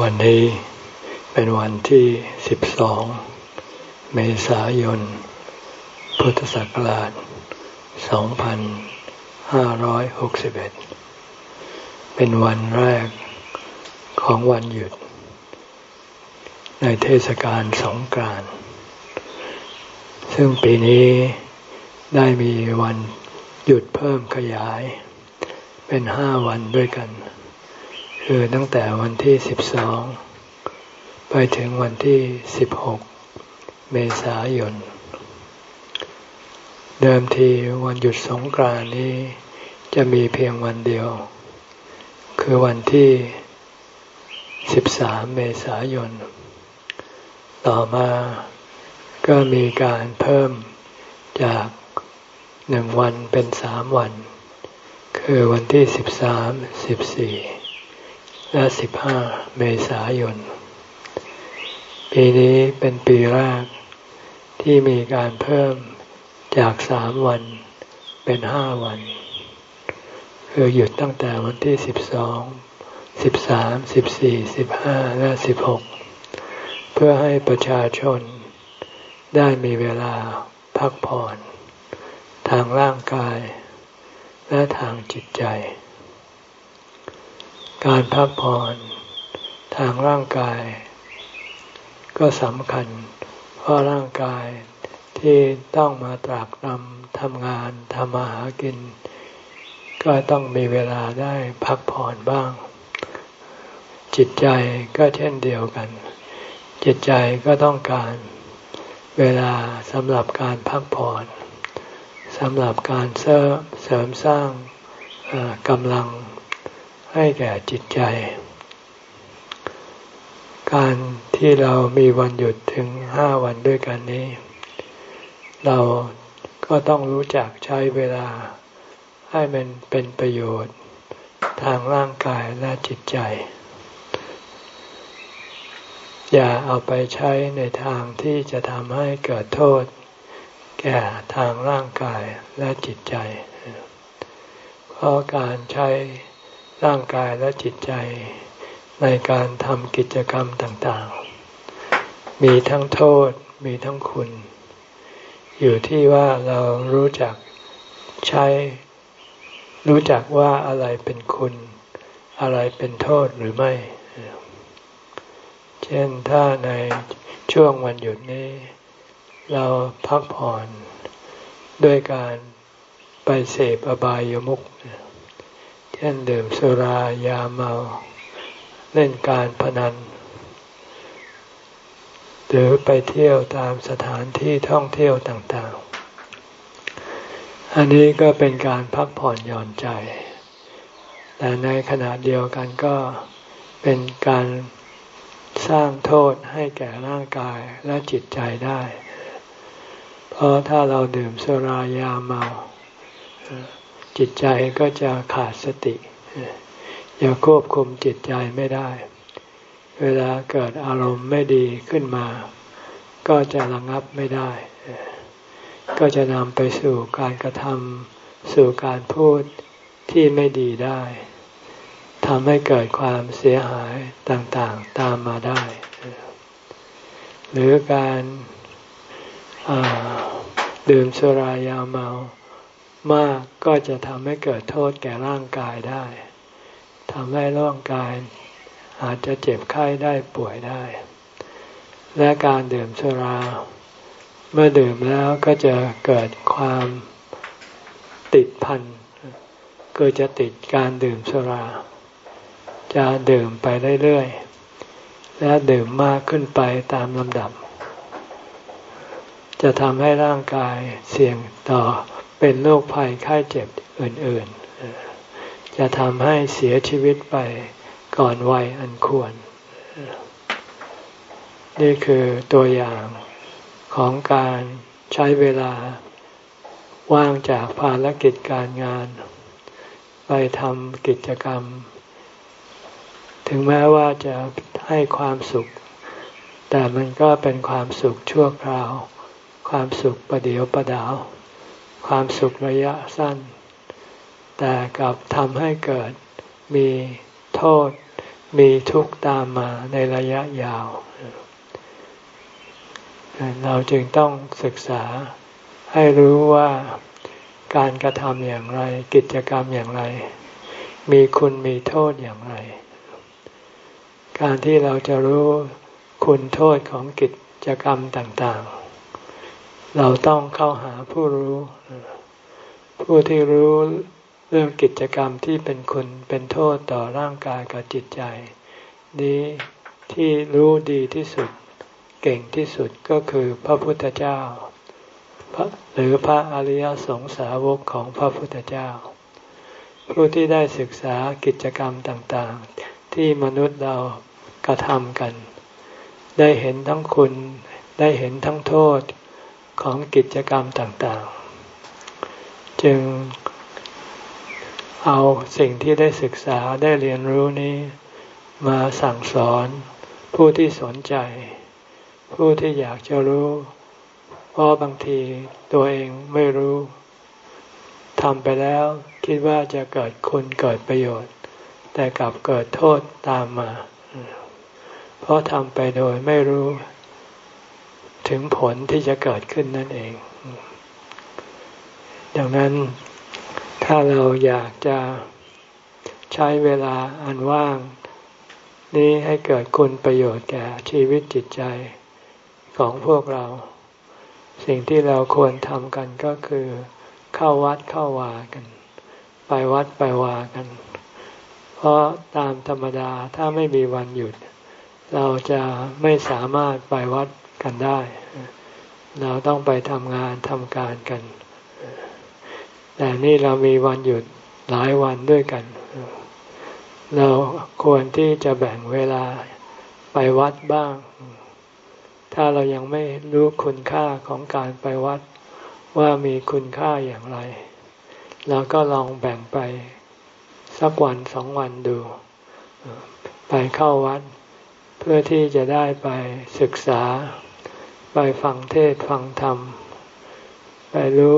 วันนี้เป็นวันที่ 12 เมษายน พุทธศักราช 2561 เป็นวันแรกของวันหยุด ในเทศกาลสงกรานต์ซึ่งปีนี้ได้มีวันหยุดเพิ่มขยาย เป็นห้าวันด้วยกัน คือตั้งแต่วันที่สิบสองไปถึงวันที่สิบหกเมษายน เดิมทีวันหยุดสงกรานนี้จะมีเพียงวันเดียว คือวันที่สิบสามเมษายน ต่อมาก็มีการเพิ่มจากหนึ่งวันเป็นสามวัน คือวันที่สิบสามสิบสี่ และสิบห้าเมษายน ปีนี้เป็นปีแรกที่มีการเพิ่มจากสามวันเป็นห้าวัน คือหยุดตั้งแต่วันที่สิบสองสิบสามสิบสี่สิบห้าและสิบหกเพื่อให้ประชาชนได้มีเวลาพักผ่อน ทางร่างกายและทางจิตใจ การพักผ่อนทางร่างกาย ก็สำคัญ เพราะร่างกายที่ต้องมาตรากตำทำงานทำมาหากิน ก็ต้องมีเวลาได้พักผ่อนบ้าง จิตใจก็เช่นเดียวกัน จิตใจก็ต้องการเวลาสำหรับการพักผ่อนสำหรับการเสริมเสริมสร้างกำลัง ให้แก่จิตใจ การที่เรามีวันหยุดถึงห้าวันด้วยกันนี้ เราก็ต้องรู้จักใช้เวลาให้มันเป็นประโยชน์ทางร่างกายและจิตใจ อย่าเอาไปใช้ในทางที่จะทำให้เกิดโทษ แก่ทางร่างกายและจิตใจ เพราะการใช้ ร่างกายและจิตใจในการทำกิจกรรมต่างๆ มีทั้งโทษมีทั้งคุณ อยู่ที่ว่าเรารู้จักใช้ รู้จักว่าอะไรเป็นคุณ อะไรเป็นโทษหรือไม่ เช่นถ้าในช่วงวันหยุดนี้ เราพักผ่อนด้วยการไปเสพอบายามุขเช่นดื่มสุรายาเมา เล่นการพนัน หรือไปเที่ยวตามสถานที่ท่องเที่ยวต่างๆ อันนี้ก็เป็นการพักผ่อนหย่อนใจ แต่ในขณะเดียวกันก็เป็นการสร้างโทษให้แก่ร่างกายและจิตใจได้ เพราะถ้าเราดื่มสุรายาเมา จิตใจก็จะขาดสติอย่าควบคุมจิตใจไม่ได้ เวลาเกิดอารมณ์ไม่ดีขึ้นมา ก็จะระงับไม่ได้ ก็จะนำไปสู่การกระทำสู่การพูดที่ไม่ดีได้ทำให้เกิดความเสียหายต่างๆตามมาได้ หรือการดื่มสุรายาเมา มากก็จะทำให้เกิดโทษแก่ร่างกายได้ทำให้ร่างกายอาจจะเจ็บไข้ได้ป่วยได้ และการดื่มสุรา เมื่อดื่มแล้วก็จะเกิดความติดพันกิดจะติดการดื่มสุรา จะดื่มไปเรื่อยๆ และดื่มมากขึ้นไปตามลำดับ จะทำให้ร่างกายเสี่ยงต่อ เป็นโรคภัยไข้เจ็บอื่นๆ จะทำให้เสียชีวิตไปก่อนวัยอันควร นี่คือตัวอย่างของการใช้เวลาว่างจากภารกิจการงาน ไปทำกิจกรรม ถึงแม้ว่าจะให้ความสุข แต่มันก็เป็นความสุขชั่วคราว ความสุขประเดียวประดาว ความสุขระยะสั้น แต่กลับทำให้เกิดมีโทษมีทุกข์ตามมาในระยะยาว เราจึงต้องศึกษาให้รู้ว่าการกระทำอย่างไรกิจกรรมอย่างไร มีคุณมีโทษอย่างไร การที่เราจะรู้คุณโทษของกิจกรรมต่างๆ เราต้องเข้าหาผู้รู้ ผู้ที่รู้เรื่องกิจกรรมที่เป็นคุณเป็นโทษต่อร่างกายกับจิตใจ นี้ที่รู้ดีที่สุด เก่งที่สุดก็คือพระพุทธเจ้าหรือพระอริยสงสาวกของพระพุทธเจ้า ผู้ที่ได้ศึกษากิจกรรมต่างๆ ที่มนุษย์เรากระทำกัน ได้เห็นทั้งคุณได้เห็นทั้งโทษ ของกิจกรรมต่างๆ จึงเอาสิ่งที่ได้ศึกษาได้เรียนรู้นี้ มาสั่งสอนผู้ที่สนใจ ผู้ที่อยากจะรู้ เพราะบางทีตัวเองไม่รู้ทำไปแล้วคิดว่าจะเกิดคุณเกิดประโยชน์ แต่กลับเกิดโทษตามมา เพราะทำไปโดยไม่รู้ ถึงผลที่จะเกิดขึ้นนั่นเอง ดังนั้นถ้าเราอยากจะใช้เวลาอันว่าง นี้ให้เกิดคุณประโยชน์แก่ชีวิตจิตใจของพวกเรา สิ่งที่เราควรทำกันก็คือเข้าวัดเข้าวากัน ไปวัดไปวากัน เพราะตามธรรมดาถ้าไม่มีวันหยุด เราจะไม่สามารถไปวัด กันได้ เราต้องไปทำงานทำการกัน แต่นี่เรามีวันหยุดหลายวันด้วยกัน เราควรที่จะแบ่งเวลาไปวัดบ้าง ถ้าเรายังไม่รู้คุณค่าของการไปวัดว่ามีคุณค่าอย่างไร เราก็ลองแบ่งไปสักวันสองวันดู ไปเข้าวัด เพื่อที่จะได้ไปศึกษา ไปฟังเทศฟังธรรม ไปรู้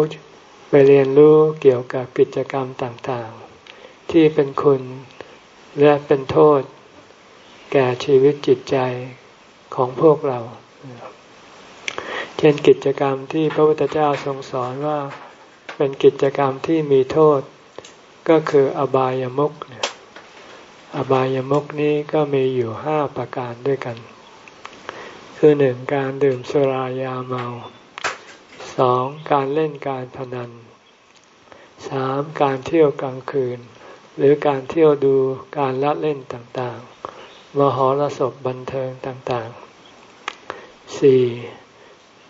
ไปเรียนรู้เกี่ยวกับกิจกรรมต่างๆ ที่เป็นคุณและเป็นโทษ แก่ชีวิตจิตใจของพวกเรา เช่นกิจกรรมที่พระพุทธเจ้าทรงสอนว่าเป็นกิจกรรมที่มีโทษ ก็คืออบายามุกอบายามุกนี้ก็มีอยู่ห้าประการด้วยกัน คือหนึ่งการดื่มสุรายาเมาสองการเล่นการพนันสามการเที่ยวกลางคืน หรือการเที่ยวดูการละเล่นต่างๆ มหรสพบันเทิงต่างๆสี่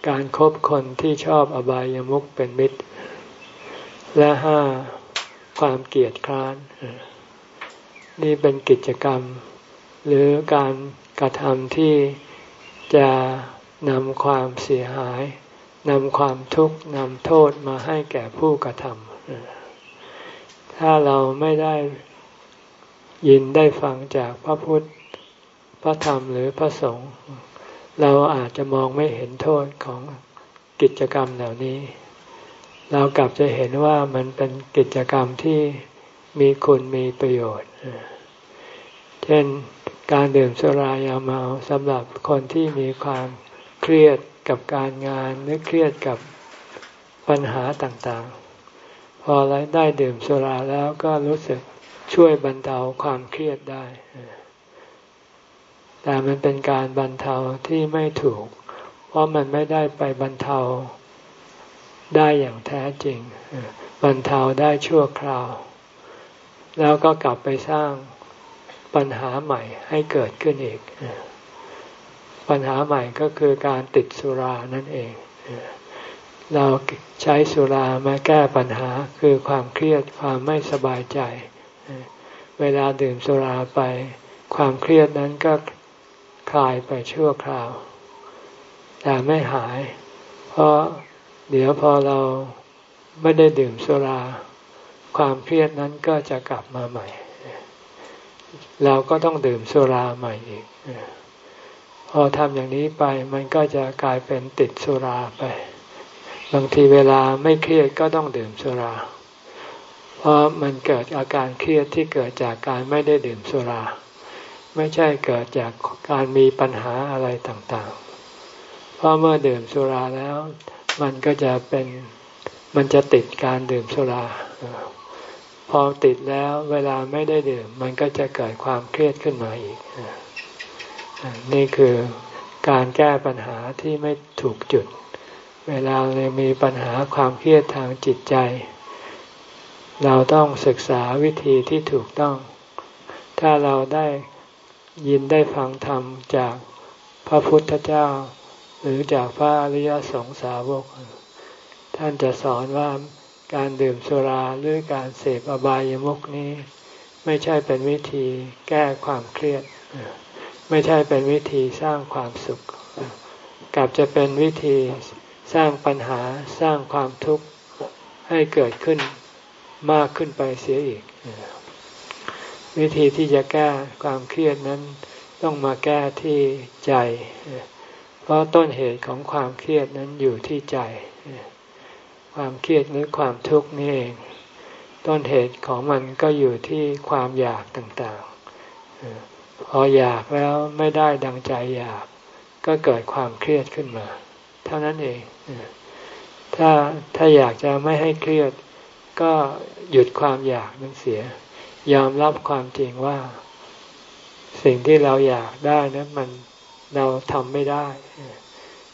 การครบคนที่ชอบอบายามุขเป็นมิตร และห้าความเกียดคร้าน นี่เป็นกิจกรรม หรือการกระทำที่ จะนำความเสียหายนำความทุกข์นำโทษมาให้แก่ผู้กระทำถ้าเราไม่ได้ยินได้ฟังจากพระพุทธ พระธรรมหรือพระสงฆ์เราอาจจะมองไม่เห็นโทษของกิจกรรมเหล่านี้ เรากลับจะเห็นว่ามันเป็นกิจกรรมที่มีคุณมีประโยชน์ เช่น การดื่มสุรายาเมาสำหรับคนที่มีความเครียดกับการงานหรือเครียดกับปัญหาต่างๆ พอได้ดื่มสุราแล้วก็รู้สึกช่วยบรรเทาความเครียดได้ แต่มันเป็นการบรรเทาที่ไม่ถูก เพราะมันไม่ได้ไปบรรเทาได้อย่างแท้จริง บรรเทาได้ชั่วคราว แล้วก็กลับไปสร้าง ปัญหาใหม่ให้เกิดขึ้นอีก ปัญหาใหม่ก็คือการติดสุรานั่นเอง เราใช้สุรามาแก้ปัญหาคือความเครียดความไม่สบายใจ เวลาดื่มสุราไป ความเครียดนั้นก็คลายไปชั่วคราว แต่ไม่หาย เพราะเดี๋ยวพอเราไม่ได้ดื่มสุรา ความเครียดนั้นก็จะกลับมาใหม่ เราก็ต้องดื่มสุราใหม่อีกพอทำอย่างนี้ไปมันก็จะกลายเป็นติดสุราไป บางทีเวลาไม่เครียดก็ต้องดื่มสุรา เพราะมันเกิดอาการเครียดที่เกิดจากการไม่ได้ดื่มสุรา ไม่ใช่เกิดจากการมีปัญหาอะไรต่างๆ เพราะเมื่อดื่มสุราแล้ว มันก็จะเป็นมันจะติดการดื่มสุรา พอติดแล้วเวลาไม่ได้ดื่ม มันก็จะเกิดความเครียดขึ้นมาอีก นี่คือการแก้ปัญหาที่ไม่ถูกจุด เวลาเรามีปัญหาความเครียดทางจิตใจ เราต้องศึกษาวิธีที่ถูกต้อง ถ้าเราได้ยินได้ฟังธรรมจากพระพุทธเจ้า หรือจากพระอริยสงสาวก ท่านจะสอนว่า การดื่มสุราหรือการเสพอบายามุกนี้ ไม่ใช่เป็นวิธีแก้ความเครียด ไม่ใช่เป็นวิธีสร้างความสุข กลับจะเป็นวิธีสร้างปัญหาสร้างความทุกข์ให้เกิดขึ้นมากขึ้นไปเสียอีก วิธีที่จะแก้ความเครียดนั้นต้องมาแก้ที่ใจ เพราะต้นเหตุของความเครียดนั้นอยู่ที่ใจ ความเครียดหรือความทุกข์นี่เอง ต้นเหตุของมันก็อยู่ที่ความอยากต่างๆ พออยากแล้วไม่ได้ดังใจอยาก ก็เกิดความเครียดขึ้นมา เท่านั้นเอง ถ้าถ้าอยากจะไม่ให้เครียด ก็หยุดความอยากนั้นเสีย ยอมรับความจริงว่า สิ่งที่เราอยากได้นั้นมันเราทำไม่ได้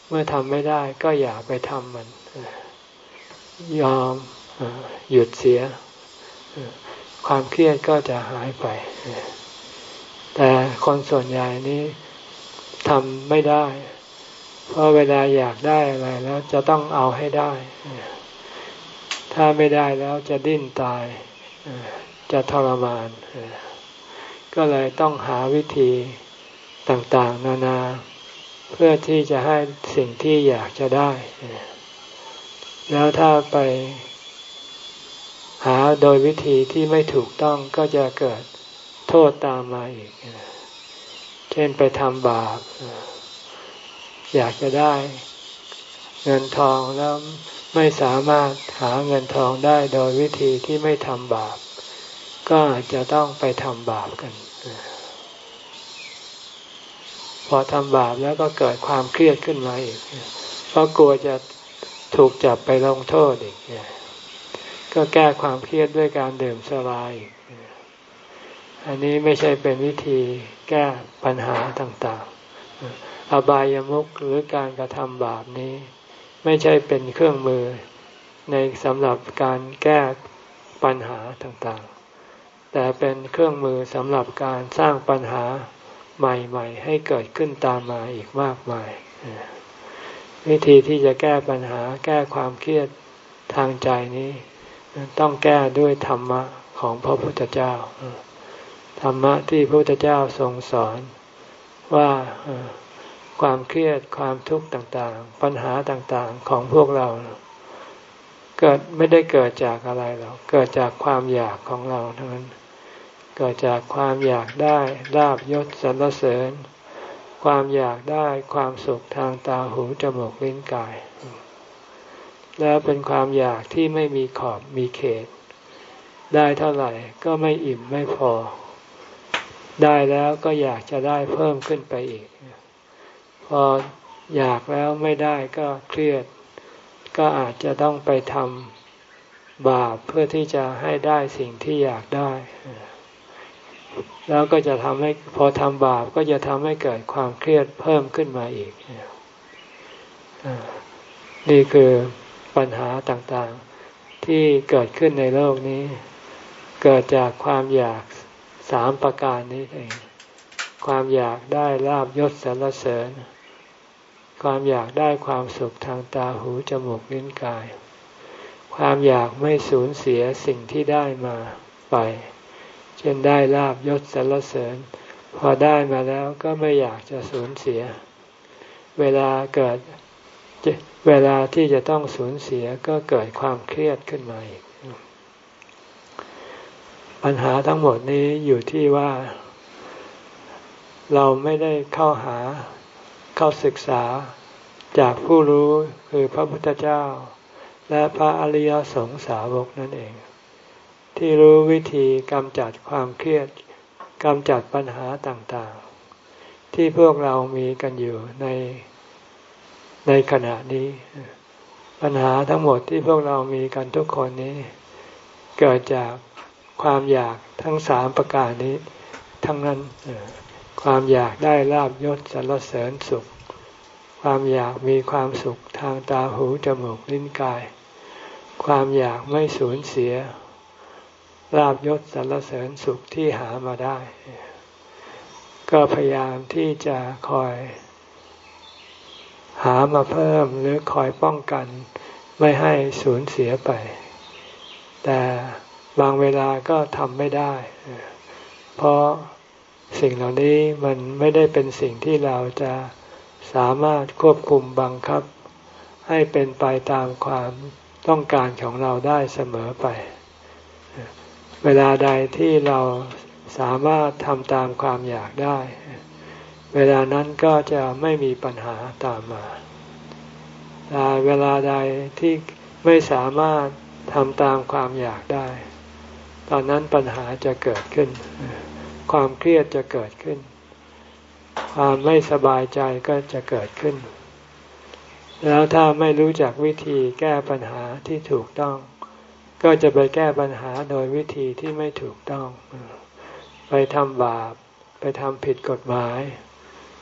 เมื่อทำไม่ได้ก็อย่าไปทำมัน ยอมหยุดเสีย ความเครียดก็จะหายไป แต่คนส่วนใหญ่นี้ทำไม่ได้ เพราะเวลาอยากได้อะไรแล้วจะต้องเอาให้ได้ ถ้าไม่ได้แล้วจะดิ้นตาย จะทรมาน ก็เลยต้องหาวิธีต่างๆ นานา เพื่อที่จะให้สิ่งที่อยากจะได้ แล้วถ้าไปหาโดยวิธีที่ไม่ถูกต้องก็จะเกิดโทษตามมาอีก เช่นไปทำบาป อยากจะได้เงินทองแล้วไม่สามารถหาเงินทองได้โดยวิธีที่ไม่ทำบาป ก็อาจจะต้องไปทำบาปกัน พอทำบาปแล้วก็เกิดความเครียดขึ้นมาอีก เพราะกลัวจะ ถูกจับไปลงโทษอีกก็แก้ความเครียดด้วยการดื่มสลายอันนี้ไม่ใช่เป็นวิธีแก้ปัญหาต่างๆ อบายามุกหรือการกระทำบาปนี้ ไม่ใช่เป็นเครื่องมือในสำหรับการแก้ปัญหาต่างๆ แต่เป็นเครื่องมือสำหรับการสร้างปัญหาใหม่ ๆ ให้เกิดขึ้นตามมาอีกมากมาย วิธีที่จะแก้ปัญหาแก้ความเครียดทางใจนี้ ต้องแก้ด้วยธรรมะของพระพุทธเจ้า ธรรมะที่พระพุทธเจ้าทรงสอนว่าความเครียดความทุกข์ต่างๆ ปัญหาต่างๆของพวกเรา เกิดไม่ได้เกิดจากอะไรหรอกเกิดจากความอยากของเราทั้งนั้น เกิดจากความอยากได้ลาบยศสรรเสริญ ความอยากได้ความสุขทางตาหูจมูกลิ้นกาย แล้วเป็นความอยากที่ไม่มีขอบมีเขต ได้เท่าไหร่ก็ไม่อิ่มไม่พอ ได้แล้วก็อยากจะได้เพิ่มขึ้นไปอีก พออยากแล้วไม่ได้ก็เครียด ก็อาจจะต้องไปทำบาปเพื่อที่จะให้ได้สิ่งที่อยากได้ แล้วก็จะทำให้พอทำบาปก็จะทำให้เกิดความเครียดเพิ่มขึ้นมาอีก นี่คือปัญหาต่างๆ ที่เกิดขึ้นในโลกนี้ เกิดจากความอยากสามประการนี้เอง ความอยากได้ลาบยศสรรเสริญ ความอยากได้ความสุขทางตาหูจมูกลิ้นกาย ความอยากไม่สูญเสียสิ่งที่ได้มาไป เช่นได้ลาบยศสรรเสริญ พอได้มาแล้วก็ไม่อยากจะสูญเสีย เวลาเกิดเวลาที่จะต้องสูญเสียก็เกิดความเครียดขึ้นมาอีก ปัญหาทั้งหมดนี้อยู่ที่ว่า เราไม่ได้เข้าหาเข้าศึกษาจากผู้รู้คือพระพุทธเจ้า และพระอริยสงสาวกนั่นเอง ที่รู้วิธีกำจัดความเครียดกำจัดปัญหาต่างๆ ที่พวกเรามีกันอยู่ในในขณะนี้ ปัญหาทั้งหมดที่พวกเรามีกันทุกคนนี้ เกิดจากความอยากทั้งสามประการนี้ ทั้งนั้นความอยากได้ลาบยศสรรเสริญสุข ความอยากมีความสุขทางตาหูจมูกลิ้นกาย ความอยากไม่สูญเสีย ลาบยศสรรเสริญสุขที่หามาได้ ก็พยายามที่จะคอย หามาเพิ่มหรือคอยป้องกัน ไม่ให้สูญเสียไป แต่บางเวลาก็ทำไม่ได้ เพราะสิ่งเหล่านี้มันไม่ได้เป็นสิ่งที่เราจะสามารถควบคุมบังคับ ให้เป็นไปตามความต้องการของเราได้เสมอไป เวลาใดที่เราสามารถทำตามความอยากได้ เวลานั้นก็จะไม่มีปัญหาตามมาแต่เวลาใดที่ไม่สามารถทำตามความอยากได้ ตอนนั้นปัญหาจะเกิดขึ้น ความเครียดจะเกิดขึ้น ความไม่สบายใจก็จะเกิดขึ้น แล้วถ้าไม่รู้จักวิธีแก้ปัญหาที่ถูกต้อง ก็จะไปแก้ปัญหาโดยวิธีที่ไม่ถูกต้อง ไปทำบาป ไปทำผิดกฎหมาย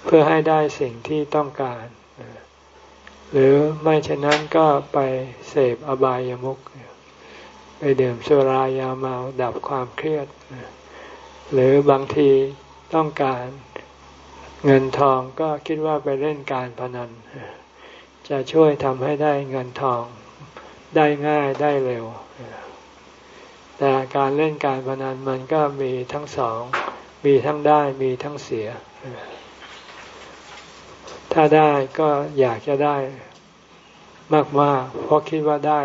เพื่อให้ได้สิ่งที่ต้องการ หรือไม่เช่นนั้นก็ไปเสพอบายามุขไปดื่มสุรายาเมาดับความเครียด หรือบางทีต้องการเงินทองก็คิดว่าไปเล่นการพนัน จะช่วยทำให้ได้เงินทอง ได้ง่ายได้เร็ว แต่การเล่นการพนันมันก็มีทั้งสอง มีทั้งได้มีทั้งเสีย ถ้าได้ก็อยากจะได้มากๆเพราะคิดว่าได้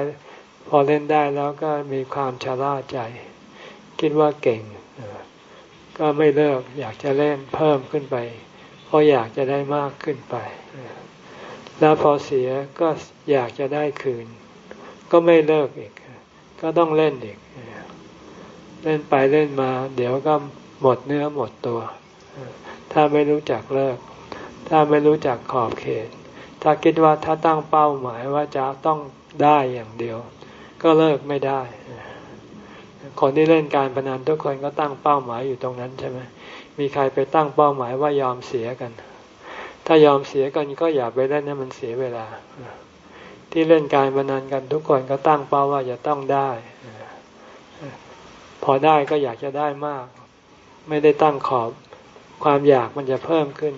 พอเล่นได้แล้วก็มีความชะล่าใจ คิดว่าเก่ง ก็ไม่เลิกอยากจะเล่นเพิ่มขึ้นไป เพราะอยากจะได้มากขึ้นไป แล้วพอเสียก็อยากจะได้คืน ก็ไม่เลิกอีก ก็ต้องเล่นอีก เล่นไปเล่นมา เดี๋ยวก็หมดเนื้อหมดตัว ถ้าไม่รู้จักเลิก ถ้าไม่รู้จักขอบเขต ถ้าคิดว่าถ้าตั้งเป้าหมายว่าจะต้องได้อย่างเดียว ก็เลิกไม่ได้ คนที่เล่นการพนันทุกคนก็ตั้งเป้าหมายอยู่ตรงนั้นใช่ไหมมีใครไปตั้งเป้าหมายว่ายอมเสียกัน ถ้ายอมเสียกันก็อย่าไปเล่นให้มันเสียเวลา ที่เล่นการพนันกันทุกคนก็ตั้งเป้าว่าจะต้องได้ พอได้ก็อยากจะได้มาก ไม่ได้ตั้งขอบความอยากมันจะเพิ่มขึ้น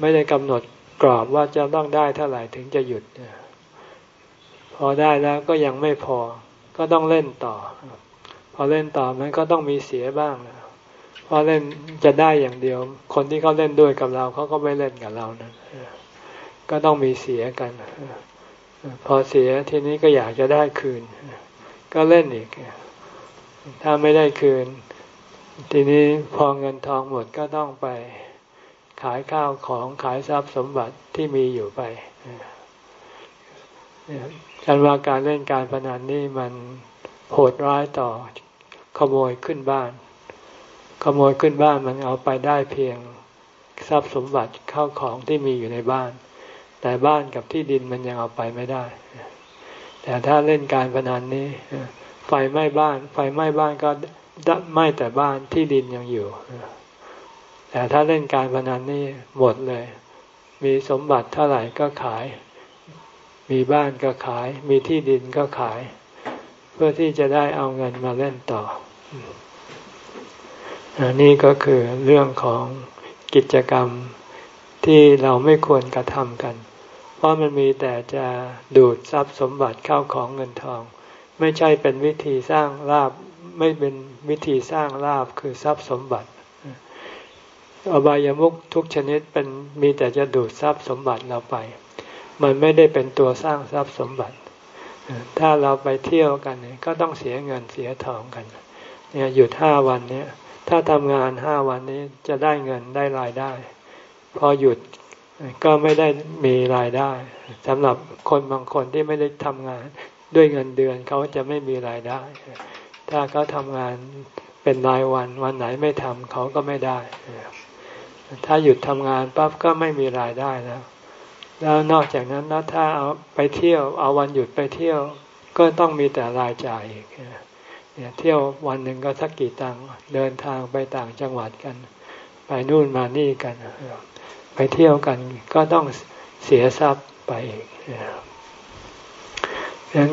ไม่ได้กำหนดกรอบว่าจะต้องได้เท่าไหร่ถึงจะหยุด พอได้แล้วก็ยังไม่พอ ก็ต้องเล่นต่อ พอเล่นต่อมันก็ต้องมีเสียบ้างนะเพราะเล่นจะได้อย่างเดียว คนที่เขาเล่นด้วยกับเราเขาก็ไม่เล่นกับเรานะก็ต้องมีเสียกัน พอเสียทีนี้ก็อยากจะได้คืน ก็เล่นอีก ถ้าไม่ได้คืน ทีนี้พอเงินทองหมดก็ต้องไปขายข้าวของขายทรัพย์สมบัติที่มีอยู่ไปการว่าการเล่นการพนันนี่มันโหดร้ายต่อขโมยขึ้นบ้าน ขโมยขึ้นบ้านมันเอาไปได้เพียงทรัพย์สมบัติเข้าของที่มีอยู่ในบ้าน แต่บ้านกับที่ดินมันยังเอาไปไม่ได้ แต่ถ้าเล่นการพนันนี้ไฟไหม้บ้าน ไฟไหม้บ้านก็ไหม้แต่บ้านที่ดินยังอยู่ แต่ถ้าเล่นการพนันนี่หมดเลย มีสมบัติเท่าไหร่ก็ขาย มีบ้านก็ขาย มีที่ดินก็ขาย เพื่อที่จะได้เอาเงินมาเล่นต่อนี่ก็คือเรื่องของกิจกรรมที่เราไม่ควรกระทำกัน เพราะมันมีแต่จะดูดทรัพย์สมบัติเข้าของเงินทอง ไม่ใช่เป็นวิธีสร้างลาบไม่เป็นวิธีสร้างลาบคือทรัพย์สมบัติ อบายามุขทุกชนิดเป็นมีแต่จะดูดทรัพย์สมบัติเราไป มันไม่ได้เป็นตัวสร้างทรัพย์สมบัติ ถ้าเราไปเที่ยวกันเนี่ยก็ต้องเสียเงินเสียทองกันเนี่ยหยุดห้าวันเนี่ยถ้าทำงานห้าวันนี้จะได้เงินได้รายได้ พอหยุด ก็ไม่ได้มีรายได้สำหรับคนบางคนที่ไม่ได้ทำงานด้วยเงินเดือนเขาจะไม่มีรายได้ ถ้าเขาทำงานเป็นรายวันวันไหนไม่ทำเขาก็ไม่ได้ ถ้าหยุดทำงานปั๊บก็ไม่มีรายได้แล้วแล้วนอกจากนั้นนะถ้าเอาไปเที่ยวเอาวันหยุดไปเที่ยว ก็ต้องมีแต่รายจ่ายอีกเนี่ยเที่ยววันหนึ่งก็สักกี่ตังค์เดินทางไปต่างจังหวัดกัน ไปนู่นมานี่กัน ไปเที่ยวกันก็ต้องเสียทรัพย์ไปอีกฉะนั้น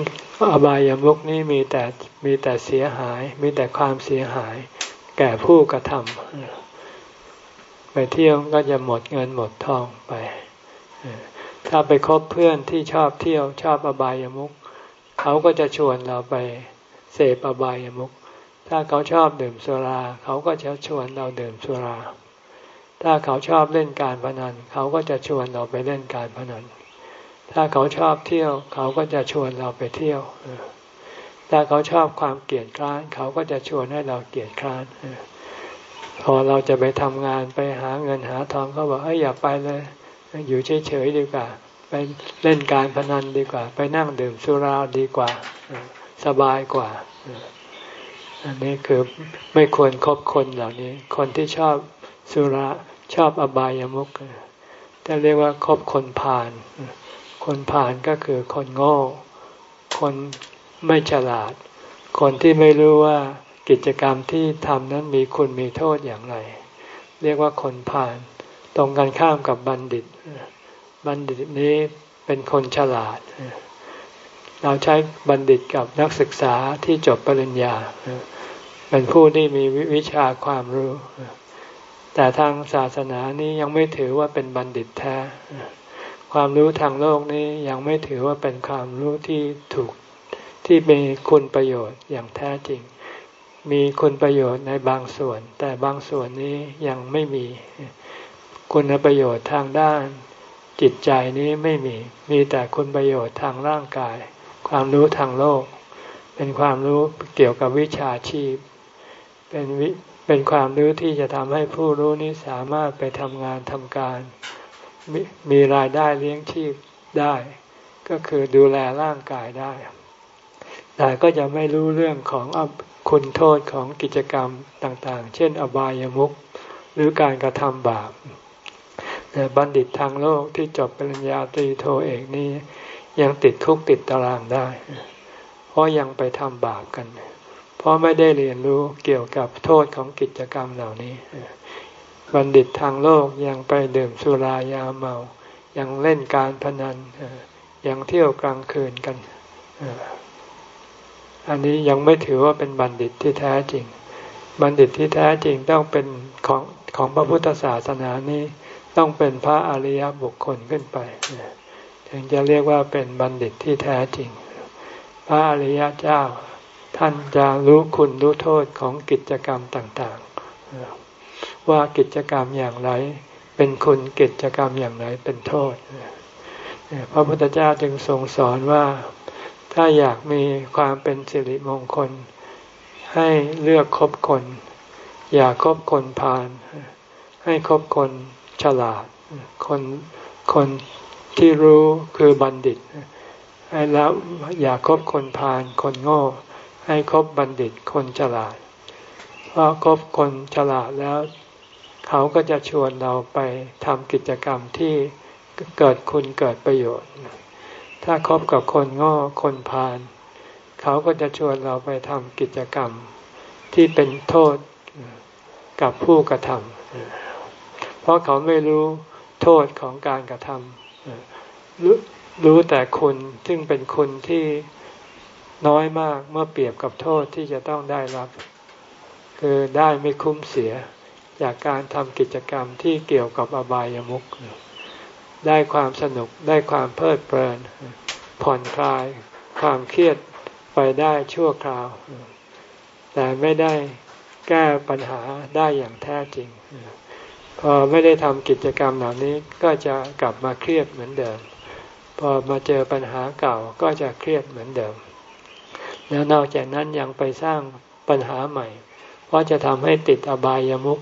อบายามุกนี้มีแต่มีแต่เสียหาย มีแต่ความเสียหาย แก่ผู้กระทำไปเที่ยวก็จะหมดเงินหมดทองไป ถ้าไปคบเพื่อนที่ชอบเที่ยวชอบอบายามุกเขาก็จะชวนเราไปเสพอบายามุกถ้าเขาชอบดื่มสุรา เขาก็จะชวนเราดื่มสุรา ถ้าเขาชอบเล่นการพนัน เขาก็จะชวนเราไปเล่นการพนัน ถ้าเขาชอบเที่ยว เขาก็จะชวนเราไปเที่ยว ถ้าเขาชอบความเกลียดคร้าน เขาก็จะชวนให้เราเกลียดคร้าน พอเราจะไปทำงานไปหาเงินหาทองเขาบอกเอ้ยอย่าไปเลย อยู่เฉยๆดีกว่า ไปเล่นการพนันดีกว่า ไปนั่งดื่มสุราดีกว่า สบายกว่าอันนี้คือไม่ควรครบคนเหล่านี้ คนที่ชอบ สุราชอบอบายามุกจะเรียกว่าคบคนผ่าน คนผ่านก็คือคนโง่ คนไม่ฉลาด คนที่ไม่รู้ว่ากิจกรรมที่ทำนั้นมีคุณมีโทษอย่างไร เรียกว่าคนผ่าน ตรงกันข้ามกับบัณฑิต บัณฑิตนี้เป็นคนฉลาด เราใช้บัณฑิตกับนักศึกษาที่จบปริญญา เป็นผู้ที่มีวิชาความรู้ แต่ทางศาสนานี้ยังไม่ถือว่าเป็นบัณฑิตแท้ ความรู้ทางโลกนี้ยังไม่ถือว่าเป็นความรู้ที่ถูกที่มีคุณประโยชน์อย่างแท้จริง มีคุณประโยชน์ในบางส่วน แต่บางส่วนนี้ยังไม่มีคุณประโยชน์ทางด้านจิตใจนี้ไม่มี มีแต่คุณประโยชน์ทางร่างกาย ความรู้ทางโลก เป็นความรู้เกี่ยวกับวิชาชีพ เป็นวิ เป็นความรู้ที่จะทำให้ผู้รู้นี้สามารถไปทำงานทำการมีรายได้เลี้ยงชีพได้ ก็คือดูแลร่างกายได้ แต่ก็จะไม่รู้เรื่องของคุณโทษของกิจกรรมต่างๆ เช่น อบายามุขหรือการกระทำบาปแต่บัณฑิตทางโลกที่จบปริญญาตรีโทเอกนี้ยังติดคุกติดตารางได้ เพราะยังไปทำบาปกันเราะไม่ได้เรียนรู้เกี่ยวกับโทษของกิจกรรมเหล่านี้ บัณฑิตทางโลกยังไปดื่มสุรายาเมา ยังเล่นการพนัน ยังเที่ยวกลางคืนกัน อันนี้ยังไม่ถือว่าเป็นบัณฑิตที่แท้จริง บัณฑิตที่แท้จริงต้องเป็นของของพระพุทธศาสนานี้ต้องเป็นพระอริยบุคคลขึ้นไปถึงจะเรียกว่าเป็นบัณฑิตที่แท้จริง พระอริยเจ้า ท่านจะรู้คุณรู้โทษของกิจกรรมต่างๆ ว่ากิจกรรมอย่างไร เป็นคุณกิจกรรมอย่างไรเป็นโทษพระพุทธเจ้าจึงทรงสอนว่าถ้าอยากมีความเป็นสิริมงคล ให้เลือกคบคน อย่าคบคนพาลให้คบคนฉลาด คนคนที่รู้คือบัณฑิต ให้แล้วอย่าคบคนพาลคนโง่ ให้คบบัณฑิตคนฉลาด เพราะคบคนฉลาดแล้ว เขาก็จะชวนเราไปทำกิจกรรมที่เกิดคุณเกิดประโยชน์ ถ้าคบกับคนง้อคนพาลเขาก็จะชวนเราไปทำกิจกรรมที่เป็นโทษกับผู้กระทำเพราะเขาไม่รู้โทษของการกระทำรู้รู้แต่คุณซึ่งเป็นคุณที่ น้อยมากเมื่อเปรียบกับโทษที่จะต้องได้รับ คือได้ไม่คุ้มเสีย จากการทำกิจกรรมที่เกี่ยวกับอบายามุขได้ความสนุกได้ความเพลิดเพลิน ผ่อนคลาย ความเครียดไปได้ชั่วคราว แต่ไม่ได้แก้ปัญหาได้อย่างแท้จริง พอไม่ได้ทำกิจกรรมเหล่านี้ก็จะกลับมาเครียดเหมือนเดิม พอมาเจอปัญหาเก่าก็จะเครียดเหมือนเดิม แล้วนอกจากนั้นยังไปสร้างปัญหาใหม่ เพราะจะทำให้ติดอบายามุข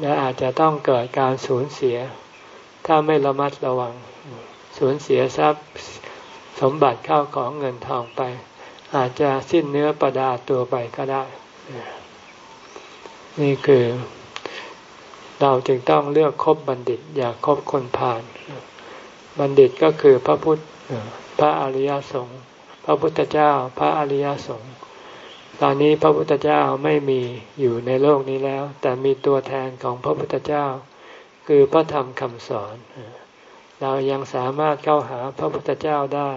และอาจจะต้องเกิดการสูญเสีย ถ้าไม่ระมัดระวัง สูญเสียทรัพย์สมบัติเข้าของเงินทองไป อาจจะสิ้นเนื้อประดาตัวไปก็ได้ นี่คือ เราจึงต้องเลือกคบบัณฑิต อย่าคบคนผ่าน บัณฑิตก็คือพระพุทธพระอริยสงฆ์ พระพุทธเจ้าพระอริยสงฆ์ตอนนี้พระพุทธเจ้าไม่มีอยู่ในโลกนี้แล้ว แต่มีตัวแทนของพระพุทธเจ้า คือพระธรรมคำสอน เรายังสามารถเข้าหาพระพุทธเจ้าได้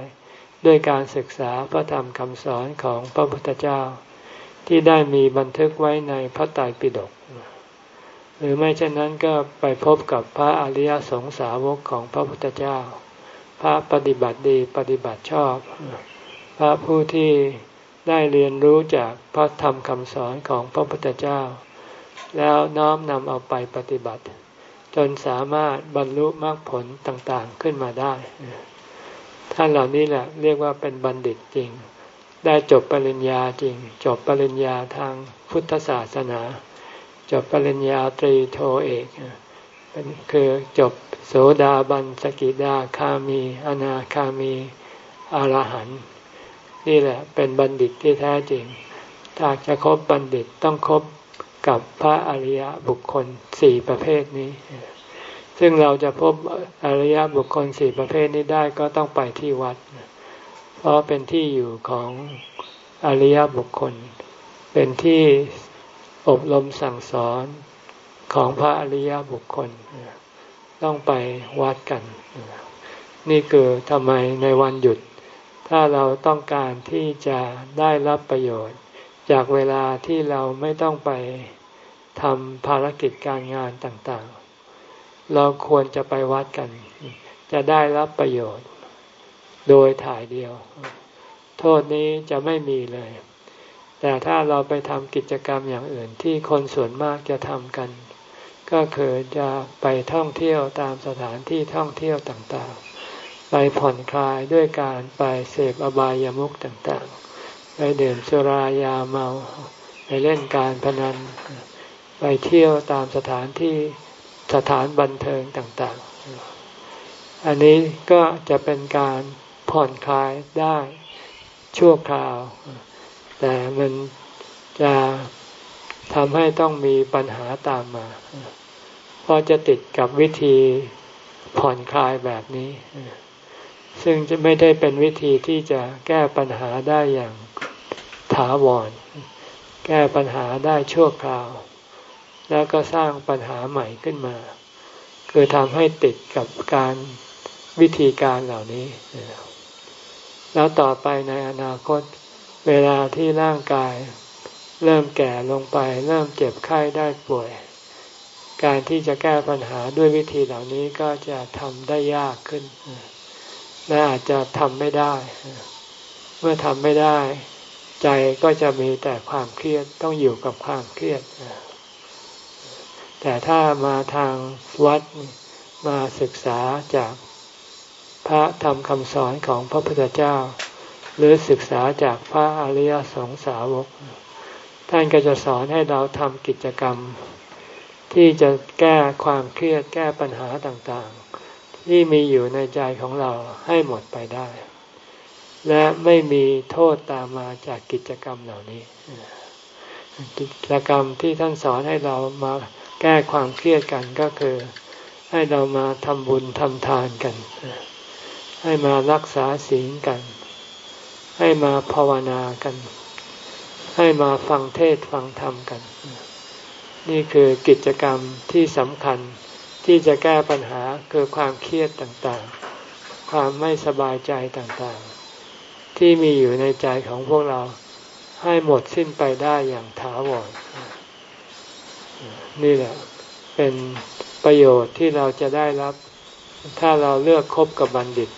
ด้วยการศึกษาพระธรรมคำสอนของพระพุทธเจ้า ที่ได้มีบันทึกไว้ในพระไตรปิฎกหรือไม่เช่นนั้นก็ไปพบกับพระอริยสงสาวกของพระพุทธเจ้า พระปฏิบัติดีปฏิบัติชอบ พระผู้ที่ได้เรียนรู้จากพระธรรมคำสอนของพระพุทธเจ้า แล้วน้อมนำเอาไปปฏิบัติ จนสามารถบรรลุมรรคผลต่างๆขึ้นมาได้ ท่านเหล่านี้แหละเรียกว่าเป็นบัณฑิตจริง ได้จบปริญญาจริง จบปริญญาทางพุทธศาสนา จบปริญญาตรีโทเอกเป็นคือจบโสดาบันสกิดาคามี อนาคามีอรหันต์ นี่แหละเป็นบัณฑิตที่แท้จริง ถ้าจะคบบัณฑิตต้องคบกับพระอริยบุคคลสี่ประเภทนี้ ซึ่งเราจะพบอริยบุคคลสี่ประเภทนี้ได้ก็ต้องไปที่วัด เพราะเป็นที่อยู่ของอริยบุคคล เป็นที่อบรมสั่งสอนของพระอริยบุคคล ต้องไปวัดกัน นี่คือทำไมในวันหยุด ถ้าเราต้องการที่จะได้รับประโยชน์ จากเวลาที่เราไม่ต้องไปทำภารกิจการงานต่างๆ เราควรจะไปวัดกัน จะได้รับประโยชน์ โดยถ่ายเดียว โทษนี้จะไม่มีเลย แต่ถ้าเราไปทำกิจกรรมอย่างอื่นที่คนส่วนมากจะทำกัน ก็คือจะไปท่องเที่ยวตามสถานที่ท่องเที่ยวต่างๆ ไปผ่อนคลายด้วยการไปเสพอบายามุขต่างๆ ไปดื่มสุรายาเมา ไปเล่นการพนัน ไปเที่ยวตามสถานที่สถานบันเทิงต่างๆ อันนี้ก็จะเป็นการผ่อนคลายได้ชั่วคราว แต่มันจะทำให้ต้องมีปัญหาตามมาเพราะจะติดกับวิธีผ่อนคลายแบบนี้ ซึ่งจะไม่ได้เป็นวิธีที่จะแก้ปัญหาได้อย่างถาวร แก้ปัญหาได้ชั่วคราว แล้วก็สร้างปัญหาใหม่ขึ้นมา คือทำให้ติดกับการวิธีการเหล่านี้ แล้วต่อไปในอนาคตเวลาที่ร่างกาย เริ่มแก่ลงไป เริ่มเจ็บไข้ได้ป่วย การที่จะแก้ปัญหาด้วยวิธีเหล่านี้ก็จะทำได้ยากขึ้น และอาจจะทำไม่ได้ เมื่อทำไม่ได้ ใจก็จะมีแต่ความเครียดต้องอยู่กับความเครียด แต่ถ้ามาทางวัดมาศึกษาจากพระธรรมคำสอนของพระพุทธเจ้า หรือศึกษาจากพระอริยสงสาวก ท่านก็จะสอนให้เราทำกิจกรรม ที่จะแก้ความเครียดแก้ปัญหาต่าง ที่มีอยู่ในใจของเราให้หมดไปได้ และไม่มีโทษตามมาจากกิจกรรมเหล่านี้ กิจกรรมที่ท่านสอนให้เรามาแก้ความเครียดกันก็คือ ให้เรามาทำบุญทำทานกัน ให้มารักษาศีลกัน ให้มาภาวนากัน ให้มาฟังเทศฟังธรรมกัน นี่คือกิจกรรมที่สำคัญ ที่จะแก้ปัญหาคือความเครียดต่างๆ ความไม่สบายใจต่างๆ ที่มีอยู่ในใจของพวกเราให้หมดสิ้นไปได้อย่างถาวรนี่แหละเป็นประโยชน์ที่เราจะได้รับ ถ้าเราเลือกคบกับบัณฑิต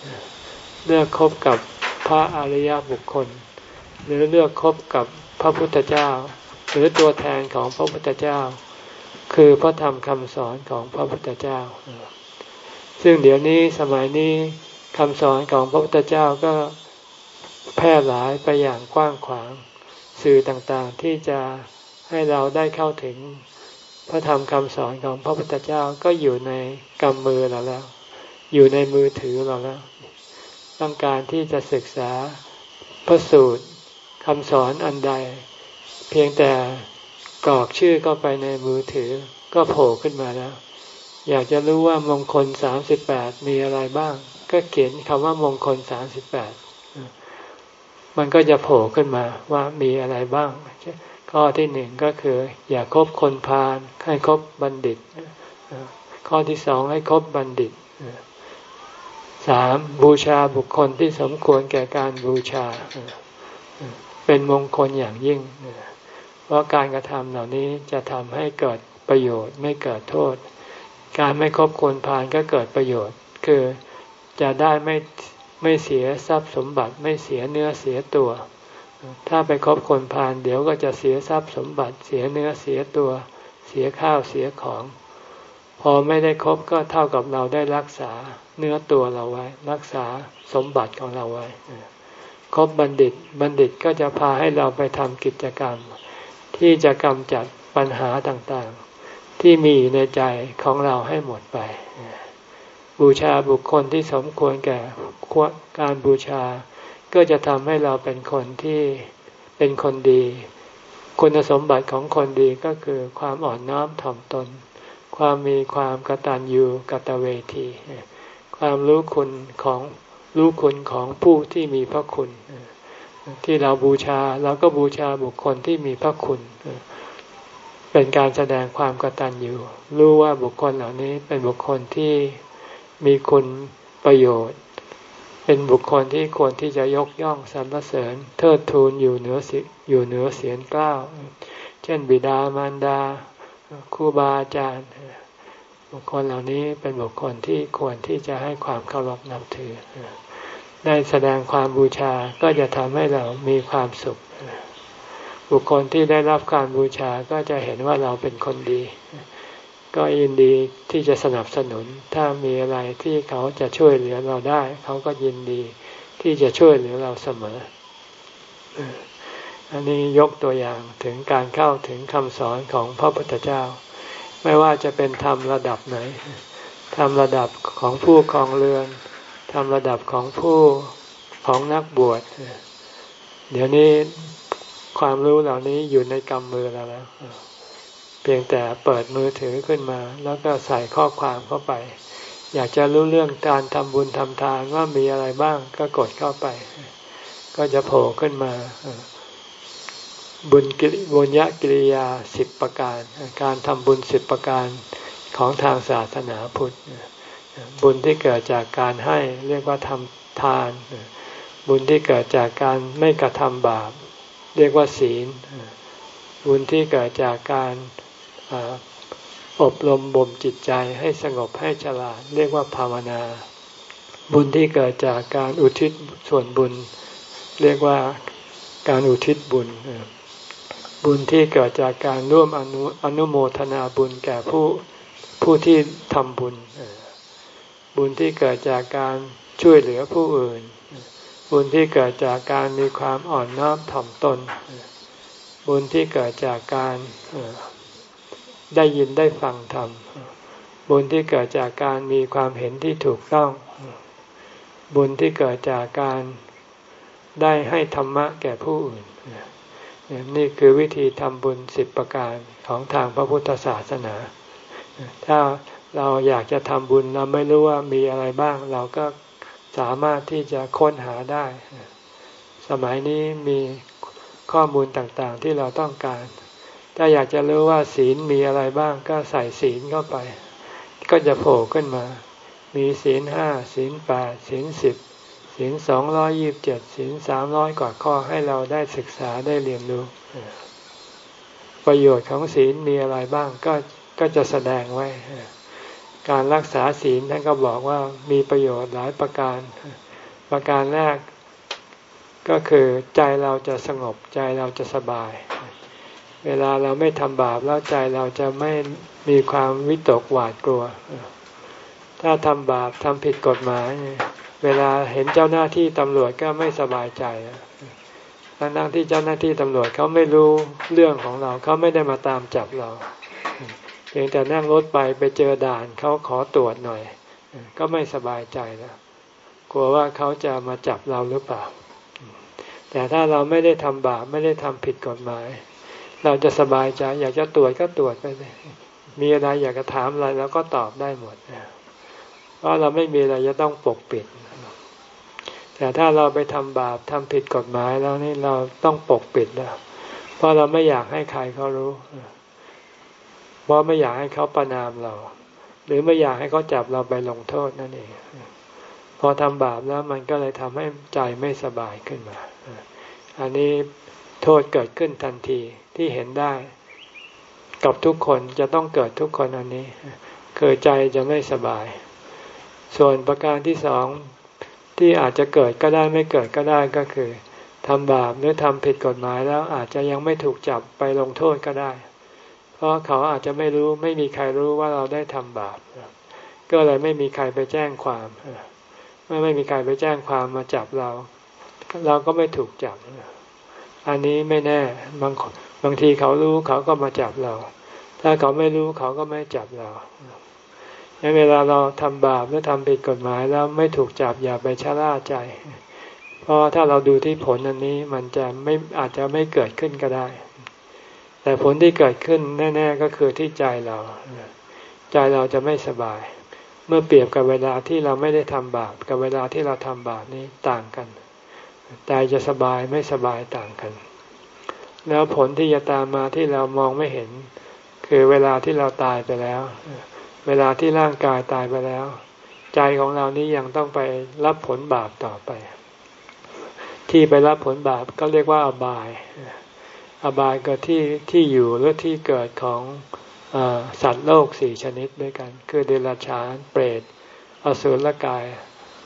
เลือกคบกับพระอริยบุคคล หรือเลือกคบกับพระพุทธเจ้า หรือตัวแทนของพระพุทธเจ้า คือพระธรรมคำสอนของพระพุทธเจ้า ซึ่งเดี๋ยวนี้สมัยนี้คำสอนของพระพุทธเจ้าก็แพร่หลายไปอย่างกว้างขวาง สื่อต่างๆที่จะให้เราได้เข้าถึงพระธรรมคำสอนของพระพุทธเจ้าก็อยู่ในกำมือเราแล้ว อยู่ในมือถือเราแล้ว ต้องการที่จะศึกษาพระสูตรคำสอนอันใด เพียงแต่ กรอกชื่อเข้าไปในมือถือ ก็โผล่ขึ้นมาแล้ว อยากจะรู้ว่ามงคลสามสิบแปดมีอะไรบ้าง ก็เขียนคำว่ามงคลสามสิบแปดมันก็จะโผล่ขึ้นมาว่ามีอะไรบ้าง ข้อที่หนึ่งก็คือ อย่าคบคนพาลให้คบบัณฑิต ข้อที่สองให้คบบัณฑิตสามบูชาบุคคลที่สมควรแก่การบูชา เป็นมงคลอย่างยิ่งเพ ราะการกระทำเหล่านี้จะทำให้เกิดประโยชน์ไม่เกิดโทษ การไม่คบคนพาลก็เกิดประโยชน์ คือจะได้ไม่ไม่เสียทรัพย์สมบัติไม่เสียเนื้อเสียตัว ถ้าไปคบคนพาลเดี๋ยวก็จะเสียทรัพย์สมบัติเสียเนื้อเสียตัว เสียข้าวเสียของ พอไม่ได้คบก็เท่ากับเราได้รักษาเนื้อตัวเราไว้ รักษาสมบัติของเราไว้คบบัณฑิตบัณฑิตก็จะพาให้เราไปทำกิจกรรม ที่จะกำจัดปัญหาต่างๆ ที่มีอยู่ในใจของเราให้หมดไป บูชาบุคคลที่สมควรแก่การบูชา ก็จะทำให้เราเป็นคนที่เป็นคนดี คุณสมบัติของคนดีก็คือความอ่อนน้อมถ่อมตน ความมีความกตัญญูกตเวที ความรู้คุณของรู้คุณของผู้ที่มีพระคุณ ที่เราบูชาเราก็บูชาบุคคลที่มีพระคุณ เป็นการแสดงความกตัญญูรู้ว่าบุคคลเหล่านี้เป็นบุคคลที่มีคุณประโยชน์ เป็นบุคคลที่ควรที่จะยกย่องสรรเสริญ เทิดทูนอยู่เหนือสิอยู่เหนือเสียงกล้าวเช่น บิดามารดาครูบาอาจารย์ บุคคลเหล่านี้เป็นบุคคลที่ควรที่จะให้ความเคารพนับถือ ได้แสดงความบูชาก็จะทำให้เรามีความสุข บุคคลที่ได้รับการบูชาก็จะเห็นว่าเราเป็นคนดี ก็ยินดีที่จะสนับสนุน ถ้ามีอะไรที่เขาจะช่วยเหลือเราได้ เขาก็ยินดีที่จะช่วยเหลือเราเสมอ อันนี้ยกตัวอย่างถึงการเข้าถึงคำสอนของพระพุทธเจ้า ไม่ว่าจะเป็นธรรมระดับไหนธรรมระดับของผู้ครองเรือน ธรระดับของผู้ของนักบวช เดี๋ยวนี้ความรู้เหล่านี้อยู่ในกำมือเราแล้ว เพียงแต่เปิดมือถือขึ้นมา แล้วก็ใส่ข้อความเข้าไป อยากจะรู้เรื่องการทำบุญทำทานว่ามีอะไรบ้างก็กดเข้าไป ก็จะโผล่ขึ้นมาบุญกิบุญยกิริยาสิบประการ การทำบุญสิบประการของทางศาสนาพุทธ บุญที่เกิดจากการให้เรียกว่าทำทาน บุญที่เกิดจากการไม่กระทำบาป เรียกว่าศีล บุญที่เกิดจากการอบรมบ่มจิตใจให้สงบให้ฉลาด เรียกว่าภาวนา บุญที่เกิดจากการอุทิศส่วนบุญ เรียกว่าการอุทิศบุญ บุญที่เกิดจากการร่วมอนุอนุโมทนาบุญแก่ผู้ผู้ที่ทำบุญ บุญที่เกิดจากการช่วยเหลือผู้อื่น บุญที่เกิดจากการมีความอ่อนน้อมถ่อมตน บุญที่เกิดจากการได้ยินได้ฟังธรรม บุญที่เกิดจากการมีความเห็นที่ถูกต้อง บุญที่เกิดจากการได้ให้ธรรมะแก่ผู้อื่น นี่คือวิธีทำบุญสิบประการของทางพระพุทธศาสนา ถ้า เราอยากจะทำบุญเราไม่รู้ว่ามีอะไรบ้าง เราก็สามารถที่จะค้นหาได้ สมัยนี้มีข้อมูลต่างๆที่เราต้องการ ถ้าอยากจะรู้ว่าศีลมีอะไรบ้าง ก็ใส่ศีลเข้าไป ก็จะโผล่ขึ้นมา มีศีลห้าศีลแปดศีลสิบศีลสองร้อยยิบเจ็ดศีลสามร้อยกว่าข้อให้เราได้ศึกษาได้เรียนรู้ ประโยชน์ของศีลมีอะไรบ้างก็ก็จะแสดงไว้ การรักษาศีลท่านก็บอกว่ามีประโยชน์หลายประการ ประการแรกก็คือใจเราจะสงบใจเราจะสบาย เวลาเราไม่ทำบาปแล้วใจเราจะไม่มีความวิตกหวาดกลัว ถ้าทำบาปทำผิดกฎหมาย เวลาเห็นเจ้าหน้าที่ตำรวจก็ไม่สบายใจทั้งที่เจ้าหน้าที่ตำรวจเขาไม่รู้เรื่องของเราเขาไม่ได้มาตามจับเรา เพียงแต่นั่งรถไปไปเจอด่านเขาขอตรวจหน่อย ก็ไม่สบายใจแล้วกลัวว่าเขาจะมาจับเราหรือเปล่า แต่ถ้าเราไม่ได้ทำบาปไม่ได้ทำผิดกฎหมาย เราจะสบายใจอยากจะตรวจก็ตรวจไปเลยมีอะไรอยากจะถามอะไรแล้วก็ตอบได้หมดเพราะเราไม่มีอะไรจะต้องปกปิด แต่ถ้าเราไปทำบาปทำผิดกฎหมายแล้วนี่เราต้องปกปิดแล้วเพราะเราไม่อยากให้ใครเขารู้ เพราะไม่อยากให้เขาประนามเรา หรือไม่อยากให้เขาจับเราไปลงโทษนั่นเอง พอทำบาปแล้วมันก็เลยทำให้ใจไม่สบายขึ้นมา อันนี้โทษเกิดขึ้นทันทีที่เห็นได้ กับทุกคนจะต้องเกิดทุกคนอันนี้คือใจจะไม่สบาย ส่วนประการที่สองที่อาจจะเกิดก็ได้ไม่เกิดก็ได้ก็คือทำบาปหรือทำผิดกฎหมายแล้วอาจจะยังไม่ถูกจับไปลงโทษก็ได้ เพราะเขาอาจจะไม่รู้ไม่มีใครรู้ว่าเราได้ทำบาปก็เลยไม่มีใครไปแจ้งความเมื่อไม่มีใครไปแจ้งความมาจับเรา เราก็ไม่ถูกจับ อันนี้ไม่แน่บางบางทีเขารู้เขาก็มาจับเรา ถ้าเขาไม่รู้เขาก็ไม่จับเราในเวลาเราทำบาปหรือทำผิดกฎหมายแล้วไม่ถูกจับอย่าไปชะล่าใจ เพราะถ้าเราดูที่ผลอันนี้มันจะไม่อาจจะไม่เกิดขึ้นก็ได้ แต่ผลที่เกิดขึ้นแน่ ๆ ก็คือที่ใจเรา ใจเราจะไม่สบาย เมื่อเปรียบกับเวลาที่เราไม่ได้ทำบาปกับเวลาที่เราทำบาปนี้ต่างกันใจจะสบายไม่สบายต่างกัน แล้วผลที่จะตามมาที่เรามองไม่เห็น คือเวลาที่เราตายไปแล้ว เวลาที่ร่างกายตายไปแล้ว ใจของเรานี้ยังต้องไปรับผลบาปต่อไป ที่ไปรับผลบาปก็เรียกว่าอบาย อบายก็ที่ที่อยู่หรือที่เกิดของอสัตว์โลกสี่ชนิดด้วยกัน คือเดรัจฉานเปรตอสุรกาย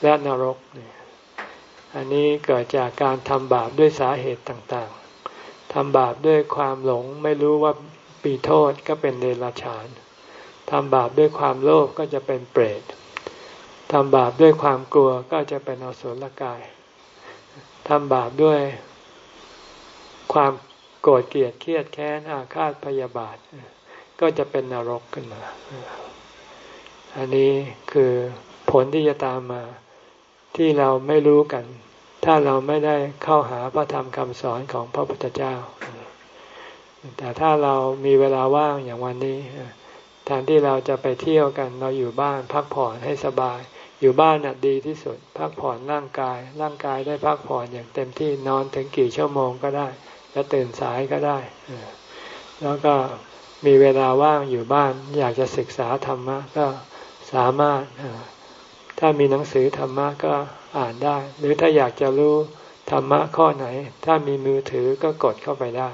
และนรกนี่อันนี้เกิดจากการทำบาปด้วยสาเหตุต่างๆทำบาปด้วยความหลงไม่รู้ว่าปีโทษก็เป็นเดรัจฉานทำบาปด้วยความโลภกก็จะเป็นเปรตทำบาปด้วยความกลัวก็จะเป็นอสุรกายทำบาปด้วยความ โกรธเกลียดเครียดแค้นอาฆาตพยาบาท ก็จะเป็นนรกขึ้นมา อันนี้คือผลที่จะตามมาที่เราไม่รู้กัน ถ้าเราไม่ได้เข้าหาพระธรรมคำสอนของพระพุทธเจ้า แต่ถ้าเรามีเวลาว่างอย่างวันนี้แทนที่เราจะไปเที่ยวกันเราอยู่บ้านพักผ่อนให้สบาย อยู่บ้านน่ะดีที่สุด พักผ่อนร่างกาย ร่างกายได้พักผ่อนอย่างเต็มที่นอนถึงกี่ชั่วโมงก็ได้ จะตื่นสายก็ได้ แล้วก็มีเวลาว่างอยู่บ้าน อยากจะศึกษาธรรมะก็สามารถ ถ้ามีหนังสือธรรมะก็อ่านได้ หรือถ้าอยากจะรู้ธรรมะข้อไหน ถ้ามีมือถือก็กดเข้าไปได้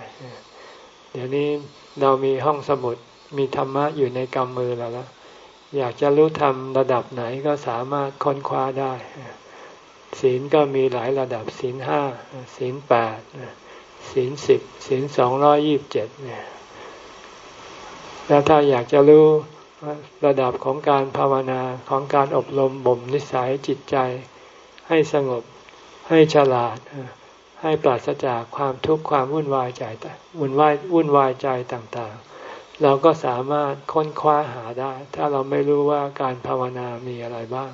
เดี๋ยวนี้เรามีห้องสมุดมีธรรมะอยู่ในกำมือเราแล้ว อยากจะรู้ธรรมระดับไหนก็สามารถค้นคว้าได้ ศีลก็มีหลายระดับศีลห้าศีลแปด ศีลสิบศีลสองร้อยี่บเจ็ดเนี่ยแล้วถ้าอยากจะรู้ระดับของการภาวนาของการอบรมบ่มนิสัยจิตใจ ให้สงบให้ฉลาด ให้ปราศจากความทุกข์ความวุ่นวายใจวุ่นวายวุ่นวายใจต่างๆ เราก็สามารถค้นคว้าหาได้ ถ้าเราไม่รู้ว่าการภาวนามีอะไรบ้าง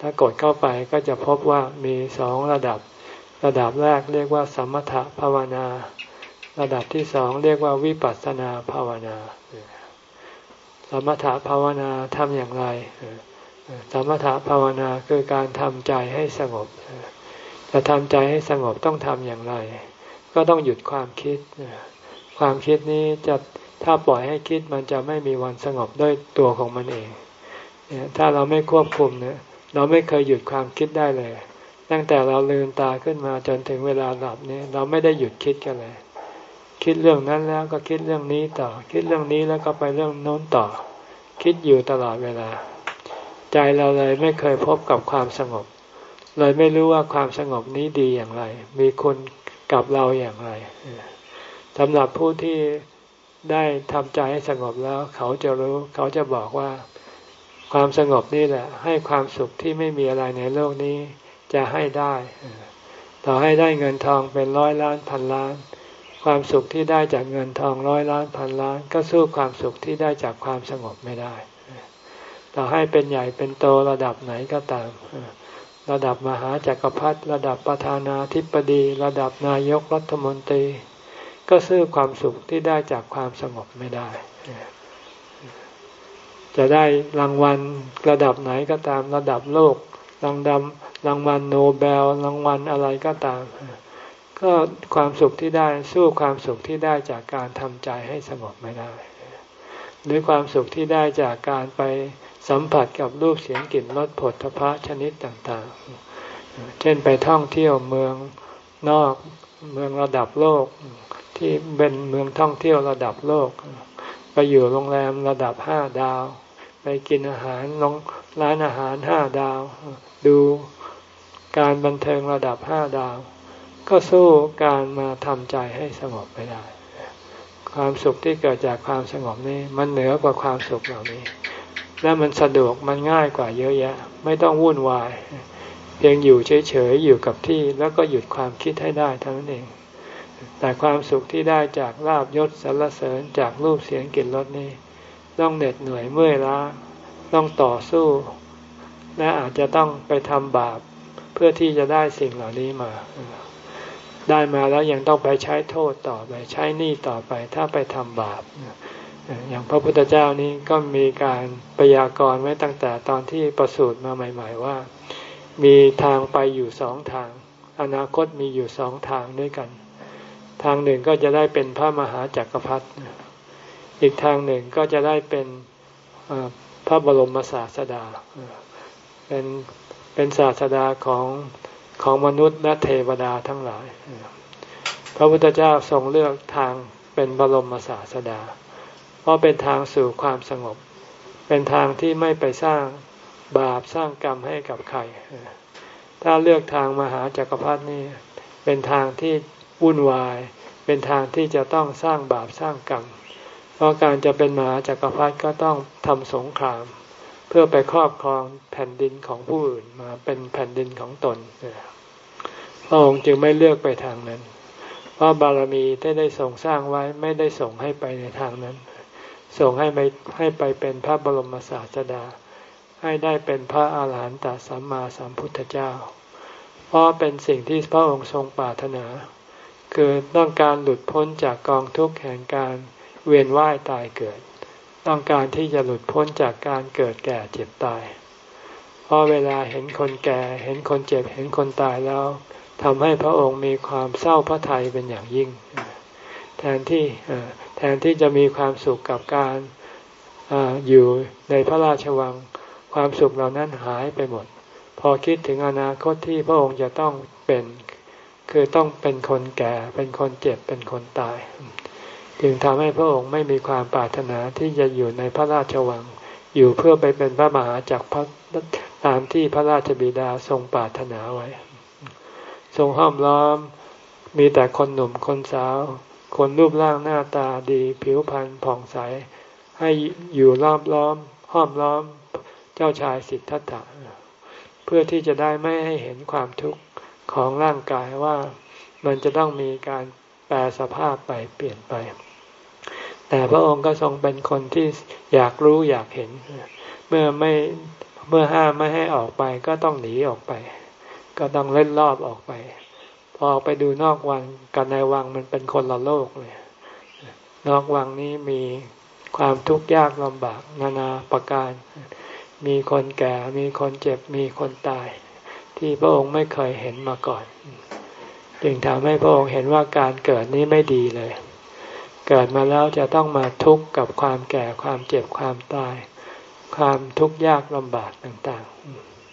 ถ้ากดเข้าไปก็จะพบว่ามีสองระดับ ระดับแรกเรียกว่า สมถภาวนา ระดับที่สองเรียกว่าวิปัสสนาภาวนา สมถภาวนาทำอย่างไร สมถภาวนาคือการทำใจให้สงบ จะทำใจให้สงบต้องทำอย่างไร ก็ต้องหยุดความคิด ความคิดนี้จะถ้าปล่อยให้คิดมันจะไม่มีวันสงบด้วยตัวของมันเอง ถ้าเราไม่ควบคุมเนี่ยเราไม่เคยหยุดความคิดได้เลย ตั้งแต่เราลืมตาขึ้นมาจนถึงเวลาหลับเนี่ยเราไม่ได้หยุดคิดกันเลย คิดเรื่องนั้นแล้วก็คิดเรื่องนี้ต่อ คิดเรื่องนี้แล้วก็ไปเรื่องโน้นต่อ คิดอยู่ตลอดเวลา ใจเราเลยไม่เคยพบกับความสงบ เลยไม่รู้ว่าความสงบนี้ดีอย่างไร มีคุณกับเราอย่างไรสำหรับผู้ที่ได้ทำใจให้สงบแล้ว เขาจะรู้เขาจะบอกว่า ความสงบนี่แหละ ให้ความสุขที่ไม่มีอะไรในโลกนี้ จะให้ได้ ต่อให้ได้เงินทองเป็นร้อยล้านพันล้าน ความสุขที่ได้จากเงินทองร้อยล้านพันล้าน ก็สู้ความสุขที่ได้จากความสงบไม่ได้ ต่อให้เป็นใหญ่เป็นโตระดับไหนก็ตาม ระดับมหาจากักรพรรดิระดับประธานาธิบดี ระดับนายกรัฐมนตรี ก็ซื้อความสุขที่ได้จากความสงบไม่ได้จะได้รางวัลระดับไหนก็ตามระดับโลก รางดำรางวัลโนเบลรางวัลอะไรก็ตาม ก็ความสุขที่ได้สู้ความสุขที่ได้จากการทำใจให้สงบไม่ได้ หรือความสุขที่ได้จากการไปสัมผัสกับรูปเสียงกลิ่นรสผลทพะชนิดต่างๆ เช่นไปท่องเที่ยวเมืองนอกเมืองระดับโลก ที่เป็นเมืองท่องเที่ยวระดับโลก ไปอยู่โรงแรมระดับห้าดาว ไปกินอาหารร้านอาหารห้าดาว ดูการบันเทิงระดับห้าดาว ก็สู้การมาทำใจให้สงบไม่ได้ ความสุขที่เกิดจากความสงบนี้ มันเหนือกว่าความสุขเหล่านี้ และมันสะดวกมันง่ายกว่าเยอะแยะ ไม่ต้องวุ่นวาย เพียงอยู่เฉยๆ อยู่กับที่แล้วก็หยุดความคิดให้ได้เท่านั้นเอง แต่ความสุขที่ได้จากลาบยศสรรเสริญจากรูปเสียงกลิ่นรสนี้ ต้องเหน็ดเหนื่อยเมื่อยล้าต้องต่อสู้ และอาจจะต้องไปทำบาปเพื่อที่จะได้สิ่งเหล่านี้มา ได้มาแล้วยังต้องไปใช้โทษต่อไปใช้หนี้ต่อไปถ้าไปทำบาปอย่างพระพุทธเจ้านี้ก็มีการพยากรณ์ไว้ตั้งแต่ตอนที่ประสูติมาใหม่ ๆ ว่า มีทางไปอยู่สองทาง อนาคตมีอยู่สองทางด้วยกัน ทางหนึ่งก็จะได้เป็นพระมหาจักรพรรดิอีกทางหนึ่งก็จะได้เป็นพระบรมศาสดา เป็นเป็นศาสดาของของมนุษย์และเทวดาทั้งหลาย พระพุทธเจ้าทรงเลือกทางเป็นบรมศาสดา เพราะเป็นทางสู่ความสงบ เป็นทางที่ไม่ไปสร้างบาปสร้างกรรมให้กับใคร ถ้าเลือกทางมหาจักรพรรดินี่เป็นทางที่วุ่นวาย เป็นทางที่จะต้องสร้างบาปสร้างกรรม เพราะการจะเป็นมหาจักรพรรดิก็ต้องทำสงคราม เพื่อไปครอบครองแผ่นดินของผู้อื่นมาเป็นแผ่นดินของตนพระองค์จึงไม่เลือกไปทางนั้น เพราะบารมีที่ได้ส่งสร้างไว้ไม่ได้ส่งให้ไปในทางนั้น ส่งให้ไปให้ไปเป็นพระบรมศาสดา ให้ได้เป็นพระอาหารหันตสัมมาสัมพุทธเจ้า เพราะเป็นสิ่งที่พระองค์ทรงปรารถนา คือต้องการหลุดพ้นจากกองทุกข์แห่งการเวียนว่ายตายเกิด ต้องการที่จะหลุดพ้นจากการเกิดแก่เจ็บตาย เพราะเวลาเห็นคนแก่ เห็นคนเจ็บ เห็นคนตายแล้วทำให้พระองค์มีความเศร้าพระทัยเป็นอย่างยิ่ง แทนที่แทนที่จะมีความสุขกับการออยู่ในพระราชวัง ความสุขเหล่านั้นหายไปหมด พอคิดถึงอนาคตที่พระองค์จะต้องเป็น คือต้องเป็นคนแก่ เป็นคนเจ็บ เป็นคนตาย จึงทำให้พระองค์ไม่มีความปรารถนาที่จะอยู่ในพระราชวัง อยู่เพื่อไปเป็นพระมหาจักรพรรดิตามที่พระราชบิดาทรงปรารถนาไว้ ทรงห้อมล้อมมีแต่คนหนุ่มคนสาว คนรูปร่างหน้าตาดีผิวพรรณผ่องใส ให้อยู่รอบล้อม ห้อมล้อมเจ้าชายสิทธัตถะเพื่อที่จะได้ไม่ให้เห็นความทุกข์ของร่างกายว่ามันจะต้องมีการแปลสภาพไปเปลี่ยนไป แต่พระองค์ก็ทรงเป็นคนที่อยากรู้อยากเห็น เมื่อไม่เมื่อห้ามไม่ให้ออกไปก็ต้องหนีออกไป ก็ต้องเล่นรอบออกไป พอไปดูนอกวังกับในวังมันเป็นคนละโลกเลยนอกวังนี้มีความทุกข์ยากลำบากนานาประการ มีคนแก่ มีคนเจ็บ มีคนตาย ที่พระองค์ไม่เคยเห็นมาก่อน จึงทำให้พระองค์เห็นว่าการเกิดนี้ไม่ดีเลย เกิดมาแล้วจะต้องมาทุกข์กับความแก่ความเจ็บความตาย ความทุกข์ยากลำบากต่าง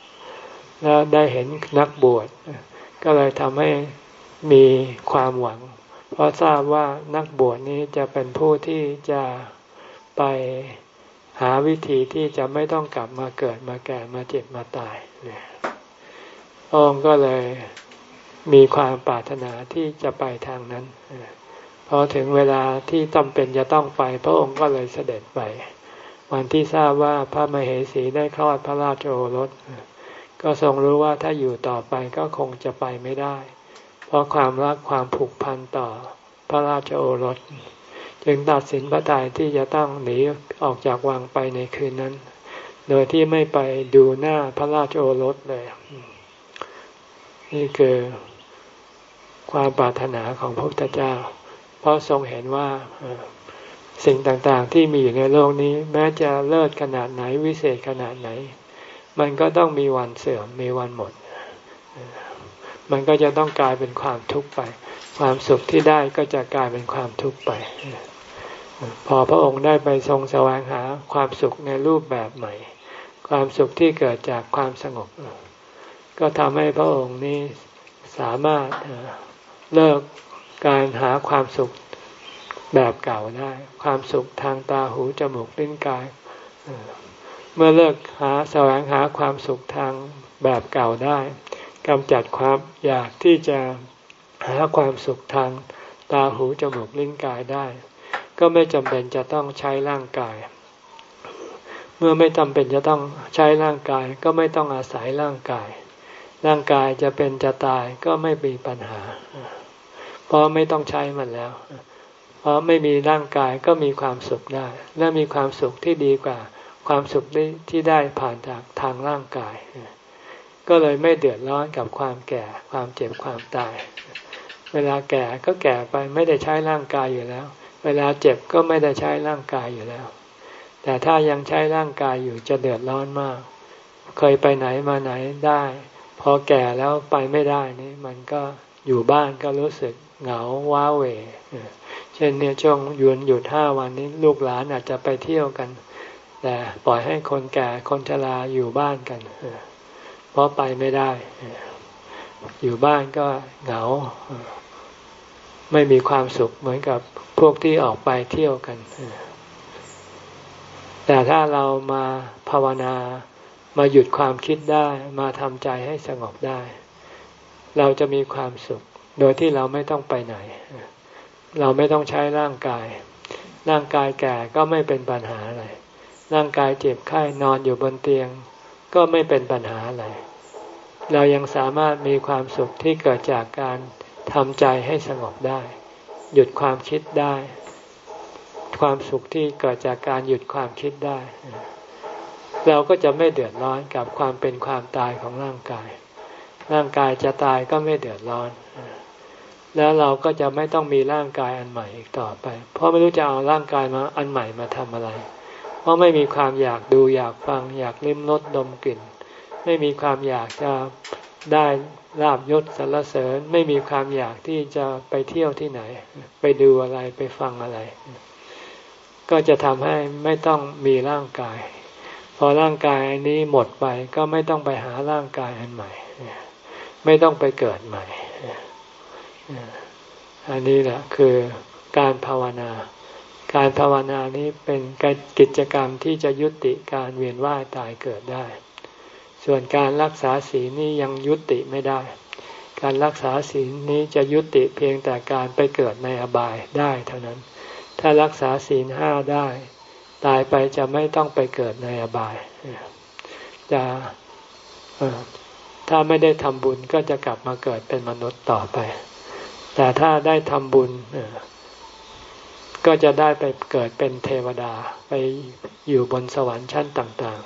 ๆ แล้วได้เห็นนักบวชก็เลยทำให้มีความหวัง เพราะทราบว่านักบวชนี้จะเป็นผู้ที่จะไปหาวิธีที่จะไม่ต้องกลับมาเกิดมาแก่มาเจ็บมาตายเนี่ยองค์ก็เลยมีความปรารถนาที่จะไปทางนั้น พอถึงเวลาที่จำเป็นจะต้องไป พระองค์ก็เลยเสด็จไป วันที่ทราบว่าพระมเหสีได้คลอดพระราชโอรส ก็ทรงรู้ว่าถ้าอยู่ต่อไปก็คงจะไปไม่ได้ เพราะความรักความผูกพันต่อพระราชโอรส จึงตัดสินพระทัยที่จะต้องหนีออกจากวังไปในคืนนั้น โดยที่ไม่ไปดูหน้าพระราชโอรสเลย นี่คือความปรารถนาของพระพุทธเจ้า เพราะทรงเห็นว่าสิ่งต่างๆที่มีอยู่ในโลกนี้ แม้จะเลิศขนาดไหนวิเศษขนาดไหน มันก็ต้องมีวันเสื่อมมีวันหมด มันก็จะต้องกลายเป็นความทุกข์ไป ความสุขที่ได้ก็จะกลายเป็นความทุกข์ไป พอพระองค์ได้ไปทรงแสวงหาความสุขในรูปแบบใหม่ ความสุขที่เกิดจากความสงบ ก็ทำให้พระองค์นี้สามารถเลิก การหาความสุขแบบเก่าได้ ความสุขทางตาหูจมูกลิ้นกาย เมื่อเลิกหาแสวงหาความสุขทางแบบเก่าได้กำจัดความอยากที่จะหาความสุขทางตาหูจมูกลิ้นกายได้ ก็ไม่จำเป็นจะต้องใช้ร่างกาย เมื่อไม่จำเป็นจะต้องใช้ร่างกาย ก็ไม่ต้องอาศัยร่างกาย ร่างกายจะเป็นจะตายก็ไม่มีปัญหา เพราะไม่ต้องใช้มันแล้ว เพราะไม่มีร่างกายก็มีความสุขได้ และมีความสุขที่ดีกว่า ความสุขที่ได้ผ่านจากทางร่างกาย ก็เลยไม่เดือดร้อนกับความแก่ ความเจ็บความตาย เวลาแก่ก็แก่ไปไม่ได้ใช้ร่างกายอยู่แล้ว เวลาเจ็บก็ไม่ได้ใช้ร่างกายอยู่แล้ว แต่ถ้ายังใช้ร่างกายอยู่จะเดือดร้อนมาก เคยไปไหนมาไหนได้ พอแก่แล้วไปไม่ได้นี่มันก็อยู่บ้านก็รู้สึก เหงาว้าเหวเช่นเนี่ยช่วงยุดหยุดห้าวันนี้ลูกหลานอาจจะไปเที่ยวกัน แต่ปล่อยให้คนแก่คนชราอยู่บ้านกันเพราะไปไม่ได้ อยู่บ้านก็เหงา ไม่มีความสุขเหมือนกับพวกที่ออกไปเที่ยวกัน แต่ถ้าเรามาภาวนามาหยุดความคิดได้ มาทำใจให้สงบได้ เราจะมีความสุข โดยที่เราไม่ต้องไปไหน เราไม่ต้องใช้ร่างกาย ร่างกายแก่ก็ไม่เป็นปัญหาอะไร ร่างกายเจ็บไข้นอนอยู่บนเตียง ก็ไม่เป็นปัญหาอะไร เรายังสามารถมีความสุขที่เกิดจากการทำใจให้สงบได้ หยุดความคิดได้ ความสุขที่เกิดจากการหยุดความคิดได้ เราก็จะไม่เดือดร้อนกับความเป็นความตายของร่างกาย ร่างกายจะตายก็ไม่เดือดร้อน แล้วเราก็จะไม่ต้องมีร่างกายอันใหม่อีกต่อไป เพราะไม่รู้จะเอาร่างกายมาอันใหม่มาทำอะไร เพราะไม่มีความอยากดูอยากฟัง อยากลิ้มรสดมกลิ่น ไม่มีความอยากจะได้ลาบยศสรรเสริญ ไม่มีความอยากที่จะไปเที่ยวที่ไหน ไปดูอะไรไปฟังอะไร ก็จะทำให้ไม่ต้องมีร่างกาย พอร่างกายอันนี้หมดไปก็ไม่ต้องไปหาร่างกายอันใหม่ ไม่ต้องไปเกิดใหม่ อันนี้แหละคือการภาวนา การภาวนานี้เป็นกิจกรรมที่จะยุติการเวียนว่ายตายเกิดได้ ส่วนการรักษาศีลนี้ยังยุติไม่ได้ การรักษาศีลนี้จะยุติเพียงแต่การไปเกิดในอบายได้เท่านั้น ถ้ารักษาศีลห้าได้ ตายไปจะไม่ต้องไปเกิดในอบาย จะถ้าไม่ได้ทำบุญก็จะกลับมาเกิดเป็นมนุษย์ต่อไป แต่ถ้าได้ทำบุญก็จะได้ไปเกิดเป็นเทวดาไปอยู่บนสวรรค์ชั้นต่าง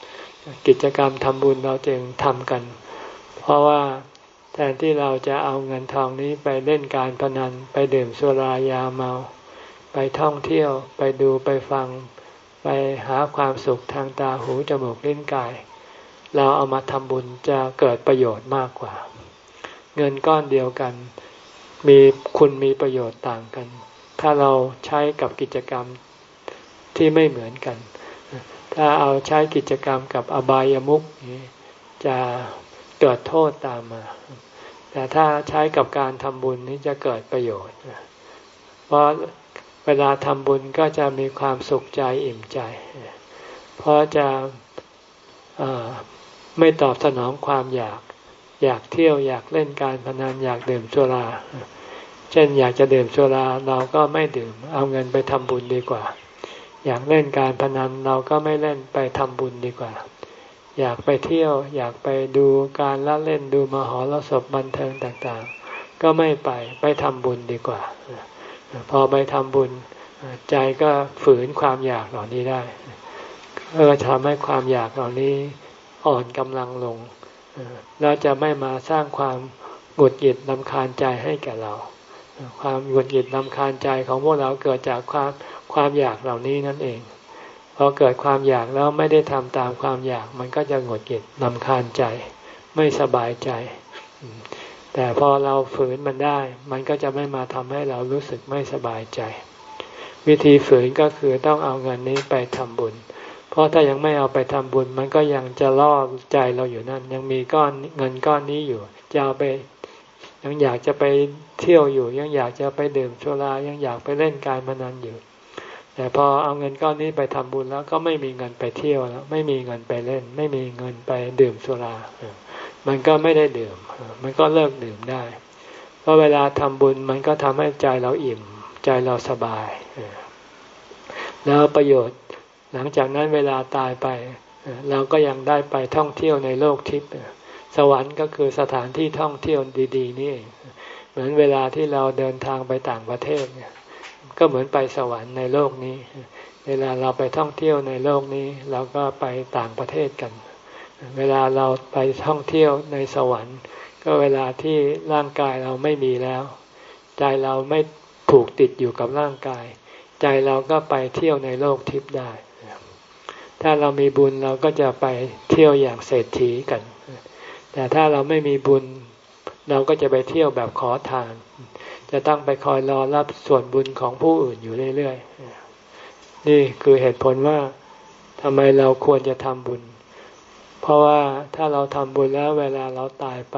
ๆ กิจกรรมทำบุญเราจึงทำกัน เพราะว่าแทนที่เราจะเอาเงินทองนี้ไปเล่นการพนัน ไปดื่มสุรายาเมา ไปท่องเที่ยวไปดูไปฟัง ไปหาความสุขทางตาหูจมูกลิ้นกาย เราเอามาทำบุญจะเกิดประโยชน์มากกว่า เงินก้อนเดียวกัน มีคุณมีประโยชน์ต่างกัน ถ้าเราใช้กับกิจกรรมที่ไม่เหมือนกัน ถ้าเอาใช้กิจกรรมกับอบายามุขจะเกิดโทษตามมา แต่ถ้าใช้กับการทำบุญนี้จะเกิดประโยชน์ เพราะเวลาทำบุญก็จะมีความสุขใจอิ่มใจ เพราะจะไม่ตอบสนองความอยาก อยากเที่ยวอยากเล่นการพนันอยากดื่มสุรา เช่นอยากจะดื่มสุราเราก็ไม่ดื่ม เอาเงินไปทำบุญดีกว่า อยากเล่นการพนันเราก็ไม่เล่นไปทำบุญดีกว่า อยากไปเที่ยวอยากไปดูการละเล่นดูมหรสพบันเทิงต่างๆ ก็ไม่ไปไปทำบุญดีกว่า พอไปทำบุญใจก็ฝืนความอยากเหล่านี้ได้เออทำให้ความอยากเหล่านี้อ่อนกำลังลง แล้วจะไม่มาสร้างความหงุดหงิดลำคาญใจให้แก่เรา ความหงุดหงิดลำคาญใจของพวกเราเกิดจากความความอยากเหล่านี้นั่นเองพอเกิดความอยากแล้วไม่ได้ทำตามความอยาก มันก็จะหงุดหงิดลำคาญใจ ไม่สบายใจ แต่พอเราฝืนมันได้ มันก็จะไม่มาทำให้เรารู้สึกไม่สบายใจ วิธีฝืนก็คือต้องเอาเงินนี้ไปทำบุญ เพราะถ้ายังไม่เอาไปทำบุญ มันก็ยังจะล่อใจเราอยู่นั่น ยังมีก้อนเงินก้อนนี้อยู่ จะเอาไป ยังอยากจะไปเที่ยวอยู่ ยังอยากจะไปดื่มสุรายังอยากไปเล่นการพนันอยู่ แต่พอเอาเงินก้อนนี้ไปทำบุญแล้วก็ไม่มีเงินไปเที่ยวแล้วไม่มีเงินไปเล่น ไม่มีเงินไปดื่มสุรามันก็ไม่ได้ดื่ม มันก็เลิกดื่มได้ เพราะเวลาทำบุญมันก็ทำให้ใจเราอิ่ม ใจเราสบาย แล้วประโยชน์ หลังจากนั้นเวลาตายไป เราก็ยังได้ไปท่องเที่ยวในโลกทิพย์สวรรค์ก็คือสถานที่ท่องเที่ยวดีๆ นี่เหมือนเวลาที่เราเดินทางไปต่างประเทศเนี่ยก็เหมือนไปสวรรค์ในโลกนี้ เวลาเราไปท่องเที่ยวในโลกนี้ เราก็ไปต่างประเทศกัน เวลาเราไปท่องเที่ยวในสวรรค์ ก็เวลาที่ร่างกายเราไม่มีแล้ว ใจเราไม่ผูกติดอยู่กับร่างกาย ใจเราก็ไปเที่ยวในโลกทิพย์ได้ ถ้าเรามีบุญเราก็จะไปเที่ยวอย่างเศรษฐีกัน แต่ถ้าเราไม่มีบุญเราก็จะไปเที่ยวแบบขอทาน จะต้องไปคอยรอรับส่วนบุญของผู้อื่นอยู่เรื่อยๆ นี่คือเหตุผลว่าทำไมเราควรจะทำบุญ เพราะว่าถ้าเราทำบุญแล้วเวลาเราตายไป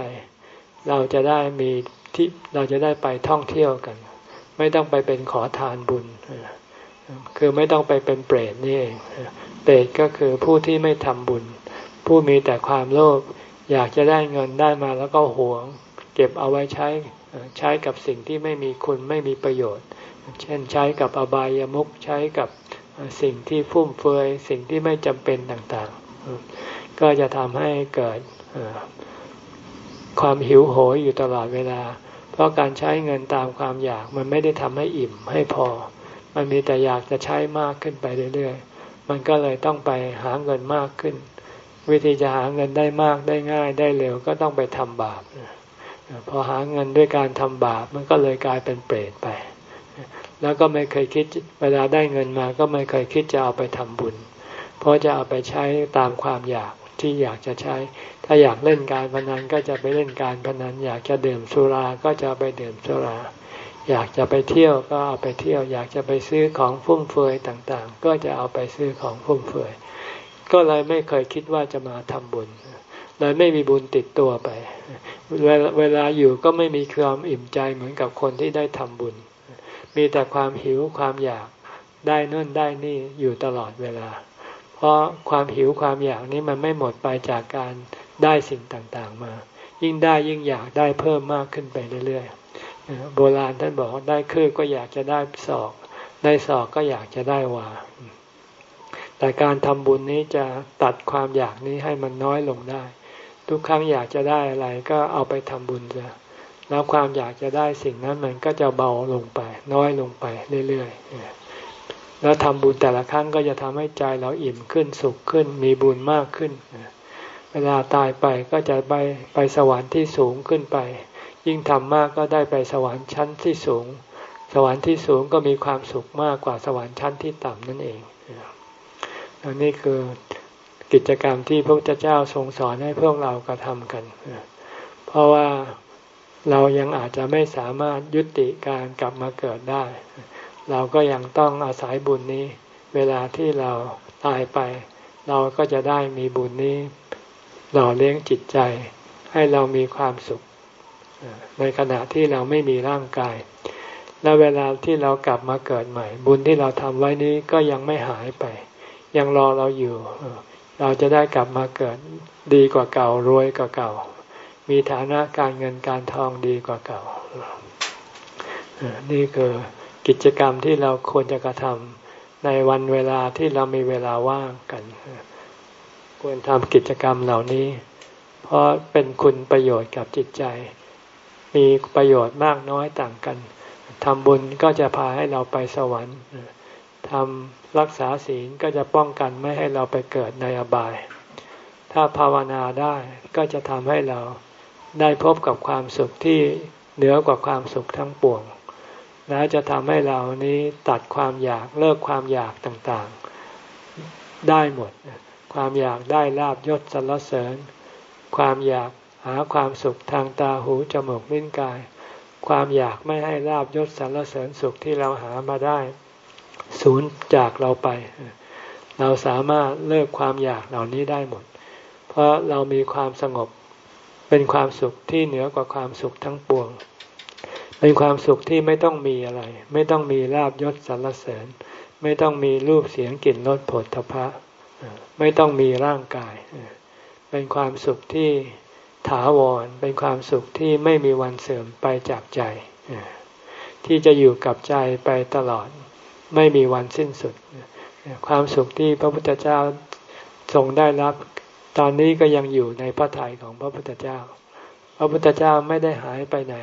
เราจะได้มีที่เราจะได้ไปท่องเที่ยวกัน ไม่ต้องไปเป็นขอทานบุญ คือไม่ต้องไปเป็นเปรตนี่เอง เปรตก็คือผู้ที่ไม่ทำบุญ ผู้มีแต่ความโลภอยากจะได้เงินได้มาแล้วก็หวง เก็บเอาไว้ใช้ใช้กับสิ่งที่ไม่มีคุณไม่มีประโยชน์ เช่นใช้กับอบายามุขใช้กับสิ่งที่ฟุ่มเฟือยสิ่งที่ไม่จำเป็นต่างๆ ก็จะทำให้เกิดความหิวโหยอยู่ตลอดเวลา เพราะการใช้เงินตามความอยากมันไม่ได้ทำให้อิ่มให้พอ มันมีแต่อยากจะใช้มากขึ้นไปเรื่อยๆ มันก็เลยต้องไปหาเงินมากขึ้น วิธีจะหาเงินได้มากได้ง่ายได้เร็วก็ต้องไปทำบาปพอหาเงินด้วยการทำบาปมันก็เลยกลายเป็นเปรตไป แล้วก็ไม่เคยคิดเวลาได้เงินมา ก็ไม่เคยคิดจะเอาไปทำบุญ เพราะจะเอาไปใช้ตามความอยากที่อยากจะใช้ ถ้าอยากเล่นการพนันก็จะไปเล่นการพนัน อยากจะดื่มสุรา ก็จะไปดื่มสุรา อยากจะไปเที่ยวก็เอาไปเที่ยว อยากจะไปซื้อของฟุ่มเฟือยต่างๆ ก็จะเอาไปซื้อของฟุ่มเฟือย ก็เลยไม่เคยคิดว่าจะมาทำบุญ เลยไม่มีบุญติดตัวไป เวลาอยู่ก็ไม่มีความอิ่มใจเหมือนกับคนที่ได้ทำบุญ มีแต่ความหิวความอยากได้นั่นได้นี่อยู่ตลอดเวลา เพราะความหิวความอยากนี้มันไม่หมดไปจากการได้สิ่งต่างๆมา ยิ่งได้ยิ่งอยากได้เพิ่มมากขึ้นไปเรื่อยๆ โบราณท่านบอกได้คือก็อยากจะได้ศอก ได้ศอกก็อยากจะได้วา แต่การทำบุญนี้จะตัดความอยากนี้ให้มันน้อยลงได้ ทุกครั้งอยากจะได้อะไรก็เอาไปทำบุญจะแล้วความอยากจะได้สิ่งนั้นมันก็จะเบาลงไป น้อยลงไปเรื่อยๆ แล้วทำบุญแต่ละครั้งก็จะทำให้ใจเราอิ่มขึ้นสุขขึ้น มีบุญมากขึ้น เวลาตายไปก็จะไปไปสวรรค์ที่สูงขึ้นไป ยิ่งทำมากก็ได้ไปสวรรค์ชั้นที่สูง สวรรค์ที่สูงก็มีความสุขมากกว่าสวรรค์ชั้นที่ต่ำนั่นเองอันนี้คือกิจกรรมที่พระพุทธเจ้าทรงสอนให้พวกเรากระทำกัน เพราะว่าเรายังอาจจะไม่สามารถยุติการกลับมาเกิดได้ เราก็ยังต้องอาศัยบุญนี้ เวลาที่เราตายไป เราก็จะได้มีบุญนี้หล่อเลี้ยงจิตใจ ให้เรามีความสุข ในขณะที่เราไม่มีร่างกาย และเวลาที่เรากลับมาเกิดใหม่ บุญที่เราทำไว้นี้ก็ยังไม่หายไป ยังรอเราอยู่ เราจะได้กลับมาเกิดดีกว่าเก่ารวยกว่าเก่า มีฐานะการเงินการทองดีกว่าเก่า นี่คือกิจกรรมที่เราควรจะกระทำในวันเวลาที่เรามีเวลาว่างกัน ควรทำกิจกรรมเหล่านี้ เพราะเป็นคุณประโยชน์กับจิตใจ มีประโยชน์มากน้อยต่างกันทำบุญก็จะพาให้เราไปสวรรค์ทำรักษาศีลก็จะป้องกันไม่ให้เราไปเกิดในอบาย ถ้าภาวนาได้ก็จะทำให้เราได้พบกับความสุขที่เหนือกว่าความสุขทั้งปวง แล้วจะทำให้เรานี้ตัดความอยากเลิกความอยากต่างๆ ได้หมด ความอยากได้ลาบยศสรรเสริญ ความอยาก หาความสุขทางตาหูจมูกลิ้นกาย ความอยากไม่ให้ลาบยศสรรเสริญสุขที่เราหามาได้สูญจากเราไป เราสามารถเลิกความอยากเหล่านี้ได้หมด เพราะเรามีความสงบเป็นความสุขที่เหนือกว่าความสุขทั้งปวง เป็นความสุขที่ไม่ต้องมีอะไร ไม่ต้องมีลาบยศสรรเสริญ ไม่ต้องมีรูปเสียงกลิ่นรสผลทพะ ไม่ต้องมีร่างกาย เป็นความสุขที่ ถาวรเป็นความสุขที่ไม่มีวันเสื่อมไปจากใจ ที่จะอยู่กับใจไปตลอด ไม่มีวันสิ้นสุด ความสุขที่พระพุทธเจ้าทรงได้รับ ตอนนี้ก็ยังอยู่ในพระทัยของพระพุทธเจ้า พระพุทธเจ้าไม่ได้หายไปไหน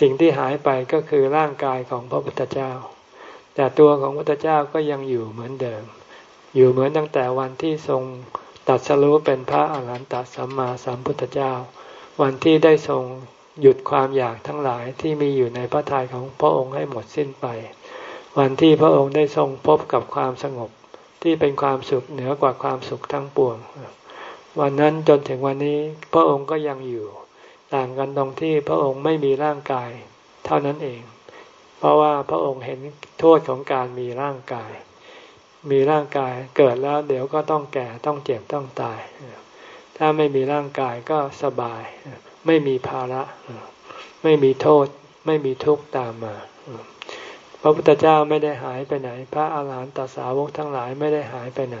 สิ่งที่หายไปก็คือร่างกายของพระพุทธเจ้า แต่ตัวของพระพุทธเจ้าก็ยังอยู่เหมือนเดิม อยู่เหมือนตั้งแต่วันที่ทรง ตัดสรู้เป็นพระอรหันตสัมมาสัมพุทธเจ้า วันที่ได้ทรงหยุดความอยากทั้งหลายที่มีอยู่ในพระทัยของพระองค์ให้หมดสิ้นไป วันที่พระองค์ได้ทรงพบกับความสงบที่เป็นความสุขเหนือกว่าความสุขทั้งปวง วันนั้นจนถึงวันนี้พระองค์ก็ยังอยู่ ต่างกันตรงที่พระองค์ไม่มีร่างกาย เท่านั้นเอง เพราะว่าพระองค์เห็นโทษของการมีร่างกาย มีร่างกายเกิดแล้วเดี๋ยวก็ต้องแก่ต้องเจ็บต้องตาย ถ้าไม่มีร่างกายก็สบาย ไม่มีภาระ ไม่มีโทษ ไม่มีทุกข์ตามมา พระพุทธเจ้าไม่ได้หายไปไหน พระอาหารหันตสาวกทั้งหลายไม่ได้หายไปไหน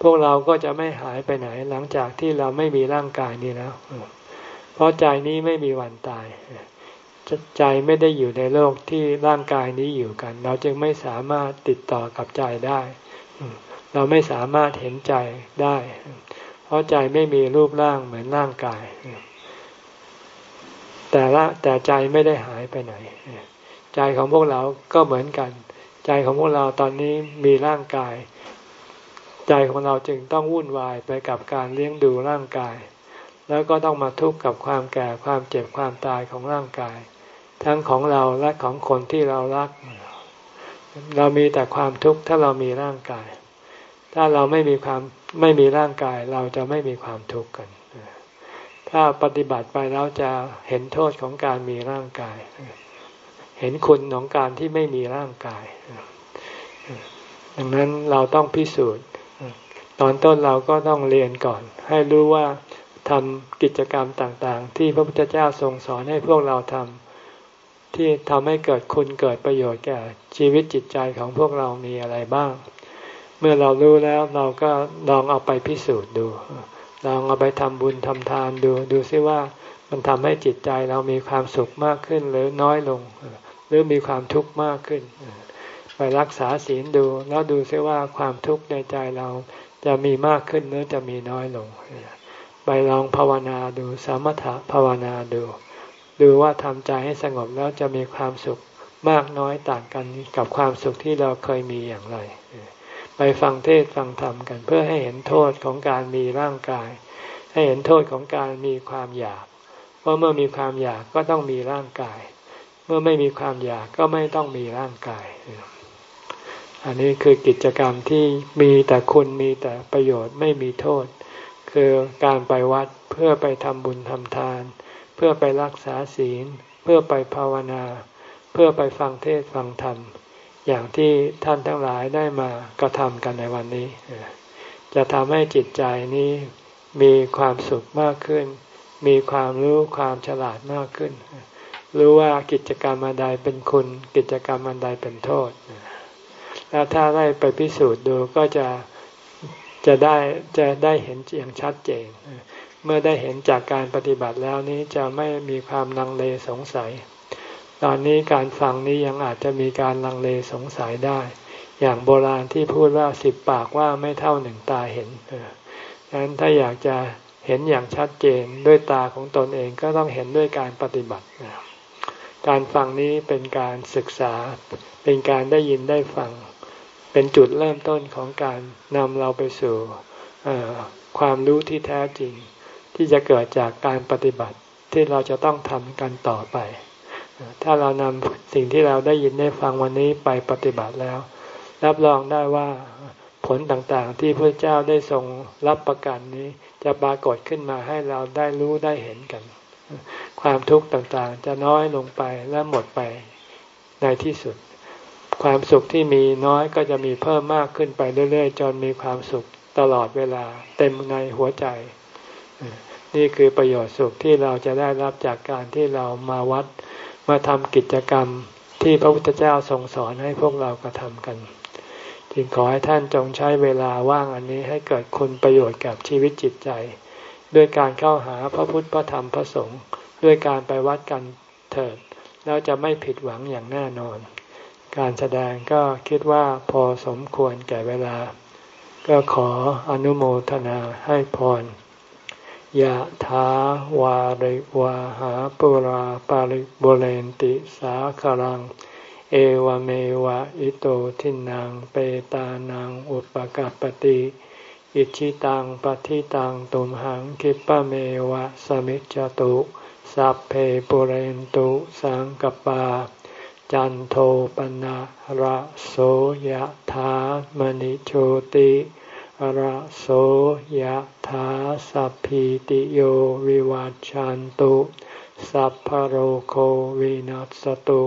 พวกเราก็จะไม่หายไปไหนหลังจากที่เราไม่มีร่างกายนี้แล้ว เพราะใจนี้ไม่มีวันตาย ใจไม่ได้อยู่ในโลกที่ร่างกายนี้อยู่กัน เราจึงไม่สามารถติดต่อกับใจได้ เราไม่สามารถเห็นใจได้ เพราะใจไม่มีรูปร่างเหมือนร่างกาย แต่ละแต่ใจไม่ได้หายไปไหน ใจของพวกเราก็เหมือนกัน ใจของพวกเราตอนนี้มีร่างกาย ใจของเราจึงต้องวุ่นวายไปกับการเลี้ยงดูร่างกายแล้วก็ต้องมาทุกข์กับความแก่ความเจ็บความตายของร่างกาย ทั้งของเราและของคนที่เรารัก เรามีแต่ความทุกข์ถ้าเรามีร่างกาย ถ้าเราไม่มีความไม่มีร่างกายเราจะไม่มีความทุกข์กัน ถ้าปฏิบัติไปแล้วจะเห็นโทษของการมีร่างกาย เห็นคุณของการที่ไม่มีร่างกาย ดังนั้นเราต้องพิสูจน์ ตอนต้นเราก็ต้องเรียนก่อน ให้รู้ว่าทำกิจกรรมต่างๆ ที่พระพุทธเจ้าทรงสอนให้พวกเราทำ ที่ทำให้เกิดคุณเกิดประโยชน์แก่ชีวิตจิตใจของพวกเรามีอะไรบ้าง เมื่อเรารู้แล้วเราก็ลองเอาไปพิสูจน์ดู ลองเอาไปทำบุญทำทานดู ดูซิว่ามันทำให้จิตใจเรามีความสุขมากขึ้นหรือน้อยลง หรือมีความทุกข์มากขึ้น ไปรักษาศีลดู แล้วดูซิว่าความทุกข์ในใจเราจะมีมากขึ้นหรือจะมีน้อยลง ไปลองภาวนาดู สมถะภาวนาดู ดูว่าทำใจให้สงบแล้วจะมีความสุขมากน้อยต่างกันกับความสุขที่เราเคยมีอย่างไร ไปฟังเทศฟังธรรมกันเพื่อให้เห็นโทษของการมีร่างกาย ให้เห็นโทษของการมีความอยากว่าะเมื่อมีความอยากก็ต้องมีร่างกาย เมื่อไม่มีความอยากก็ไม่ต้องมีร่างกาย อันนี้คือกิจกรรมที่มีแต่คุณมีแต่ประโยชน์ไม่มีโทษ คือการไปวัดเพื่อไปทำบุญทำทาน เพื่อไปรักษาศีล เพื่อไปภาวนา เพื่อไปฟังเทศฟังธรรม อย่างที่ท่านทั้งหลายได้มากระทำกันในวันนี้ จะทำให้จิตใจนี้มีความสุขมากขึ้น มีความรู้ความฉลาดมากขึ้น รู้ว่ากิจกรรมอันใดเป็นคุณ กิจกรรมอันใดเป็นโทษ แล้วถ้าได้ไปพิสูจน์ดูก็จะจะได้จะได้เห็นอย่างชัดเจน เมื่อได้เห็นจากการปฏิบัติแล้วนี้จะไม่มีความลังเลสงสัย ตอนนี้การฟังนี้ยังอาจจะมีการลังเลสงสัยได้ อย่างโบราณที่พูดว่าสิบปากว่าไม่เท่าหนึ่งตาเห็นดังนั้นถ้าอยากจะเห็นอย่างชัดเจนด้วยตาของตนเองก็ต้องเห็นด้วยการปฏิบัติ การฟังนี้เป็นการศึกษา เป็นการได้ยินได้ฟัง เป็นจุดเริ่มต้นของการนำเราไปสู่ความรู้ที่แท้จริง ที่จะเกิดจากการปฏิบัติที่เราจะต้องทำกันต่อไป ถ้าเรานำสิ่งที่เราได้ยินได้ฟังวันนี้ไปปฏิบัติแล้ว รับรองได้ว่าผลต่างๆ ที่พระเจ้าได้ทรงรับประกันนี้จะปรากฏขึ้นมาให้เราได้รู้ได้เห็นกัน ความทุกข์ต่างๆ จะน้อยลงไปและหมดไปในที่สุด ความสุขที่มีน้อยก็จะมีเพิ่มมากขึ้นไปเรื่อยๆ จนมีความสุขตลอดเวลาเต็มในหัวใจ นี่คือประโยชน์สุขที่เราจะได้รับจากการที่เรามาวัด มาทำกิจกรรมที่พระพุทธเจ้าทรงสอนให้พวกเรากระทำกันจึงขอให้ท่านจงใช้เวลาว่างอันนี้ให้เกิดคุณประโยชน์กับชีวิตจิตใจ ด้วยการเข้าหาพระพุทธพระธรรมพระสงฆ์ด้วยการไปวัดกันเถิดแล้วจะไม่ผิดหวังอย่างแน่นอน การแสดงก็คิดว่าพอสมควรแก่เวลา ก็ขออนุโมทนาให้พร ยะถาวาริวาหาปุราปาริบุเรนติสาคลัง เอวเมวะอิโตทินังเปตานังอุปกาปติอิชิตังปฏิตังตุมหังคิปะเมวะสมิจจตุสัพเพปุเรนตุสังกปา จันโทปนะระโสยะถามณิโชติ ระโสยถาสัพพิติโยวิวัจจันตุ สัพพโรโควินัสตุ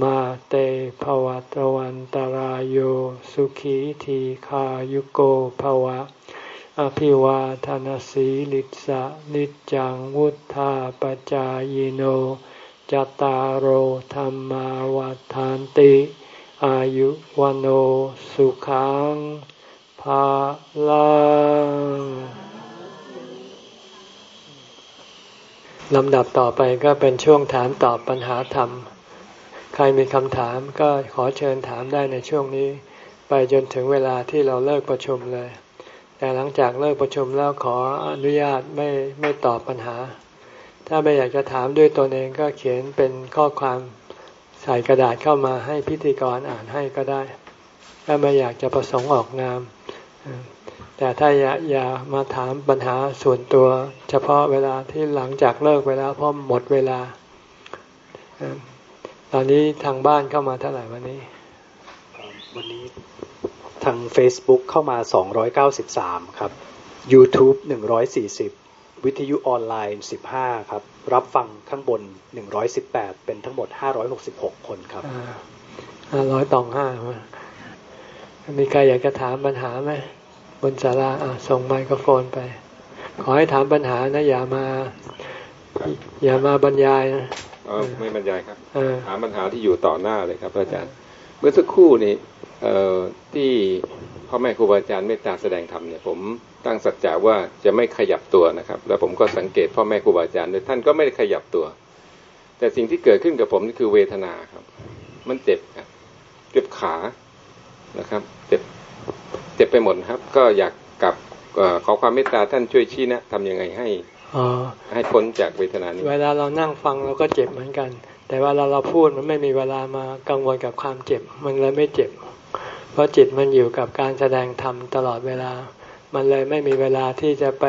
มาเตภวัตวันตารโยสุขีทีขายุโกภวะ อภิวาทานสีลิสะนิจังวุธาปจายโนจตารโหธรรมาวาทานติ อายุวันโอสุขังาลังลำดับต่อไปก็เป็นช่วงถามตอบปัญหาธรรม ใครมีคำถามก็ขอเชิญถามได้ในช่วงนี้ ไปจนถึงเวลาที่เราเลิกประชุมเลย แต่หลังจากเลิกประชุมแล้วขออนุญาตไม่ไม่ตอบปัญหา ถ้าไม่อยากจะถามด้วยตนเองก็เขียนเป็นข้อความใส่กระดาษเข้ามาให้พิธีกรอ่านให้ก็ได้ ถ้าไม่อยากจะประสงค์ออกนาม แต่ถ้าอย่าอย่ามาถามปัญหาส่วนตัว เฉพาะเวลาที่หลังจากเลิกเวลาเพราะหมดเวลา ตอนนี้ทางบ้านเข้ามาเท่าไหร่วันนี้ วันนี้ทาง Facebook เข้ามา 293 ครับ YouTube 140 วิทยุออนไลน์ 15 ครับ รับฟังข้างบน 118 เป็นทั้งหมด 566 คนครับห้าร้อยตองห้า มีใครอยากจะถามปัญหาไหมบนศาลาส่งไมโครโฟนไป ขอให้ถามปัญหานะ อย่ามา อย่ามาบรรยายนะไม่บรรยายครับถามปัญหาที่อยู่ต่อหน้าเลยครับอาจารย์ เมื่อสักครู่นี้ที่พ่อแม่ครูบาอาจารย์เมตตาแสดงธรรมเนี่ยผมตั้งสัจจะว่าจะไม่ขยับตัวนะครับ แล้วผมก็สังเกตพ่อแม่ครูบาอาจารย์ด้วยท่านก็ไม่ได้ขยับตัว แต่สิ่งที่เกิดขึ้นกับผมนี่คือเวทนาครับ มันเจ็บครับเจ็บขา นะครับ เจ็บเจ็บไปหมดครับ ก็อยากกับขอความเมตตาท่านช่วยชี้นะทำยังไงให้ให้พ้นจากเวทนานี้ เวลาเรานั่งฟังเราก็เจ็บเหมือนกัน แต่เวลาเราพูดมันไม่มีเวลามากังวลกับความเจ็บ มันเลยไม่เจ็บ เพราะจิตมันอยู่กับการแสดงธรรมตลอดเวลา มันเลยไม่มีเวลาที่จะไป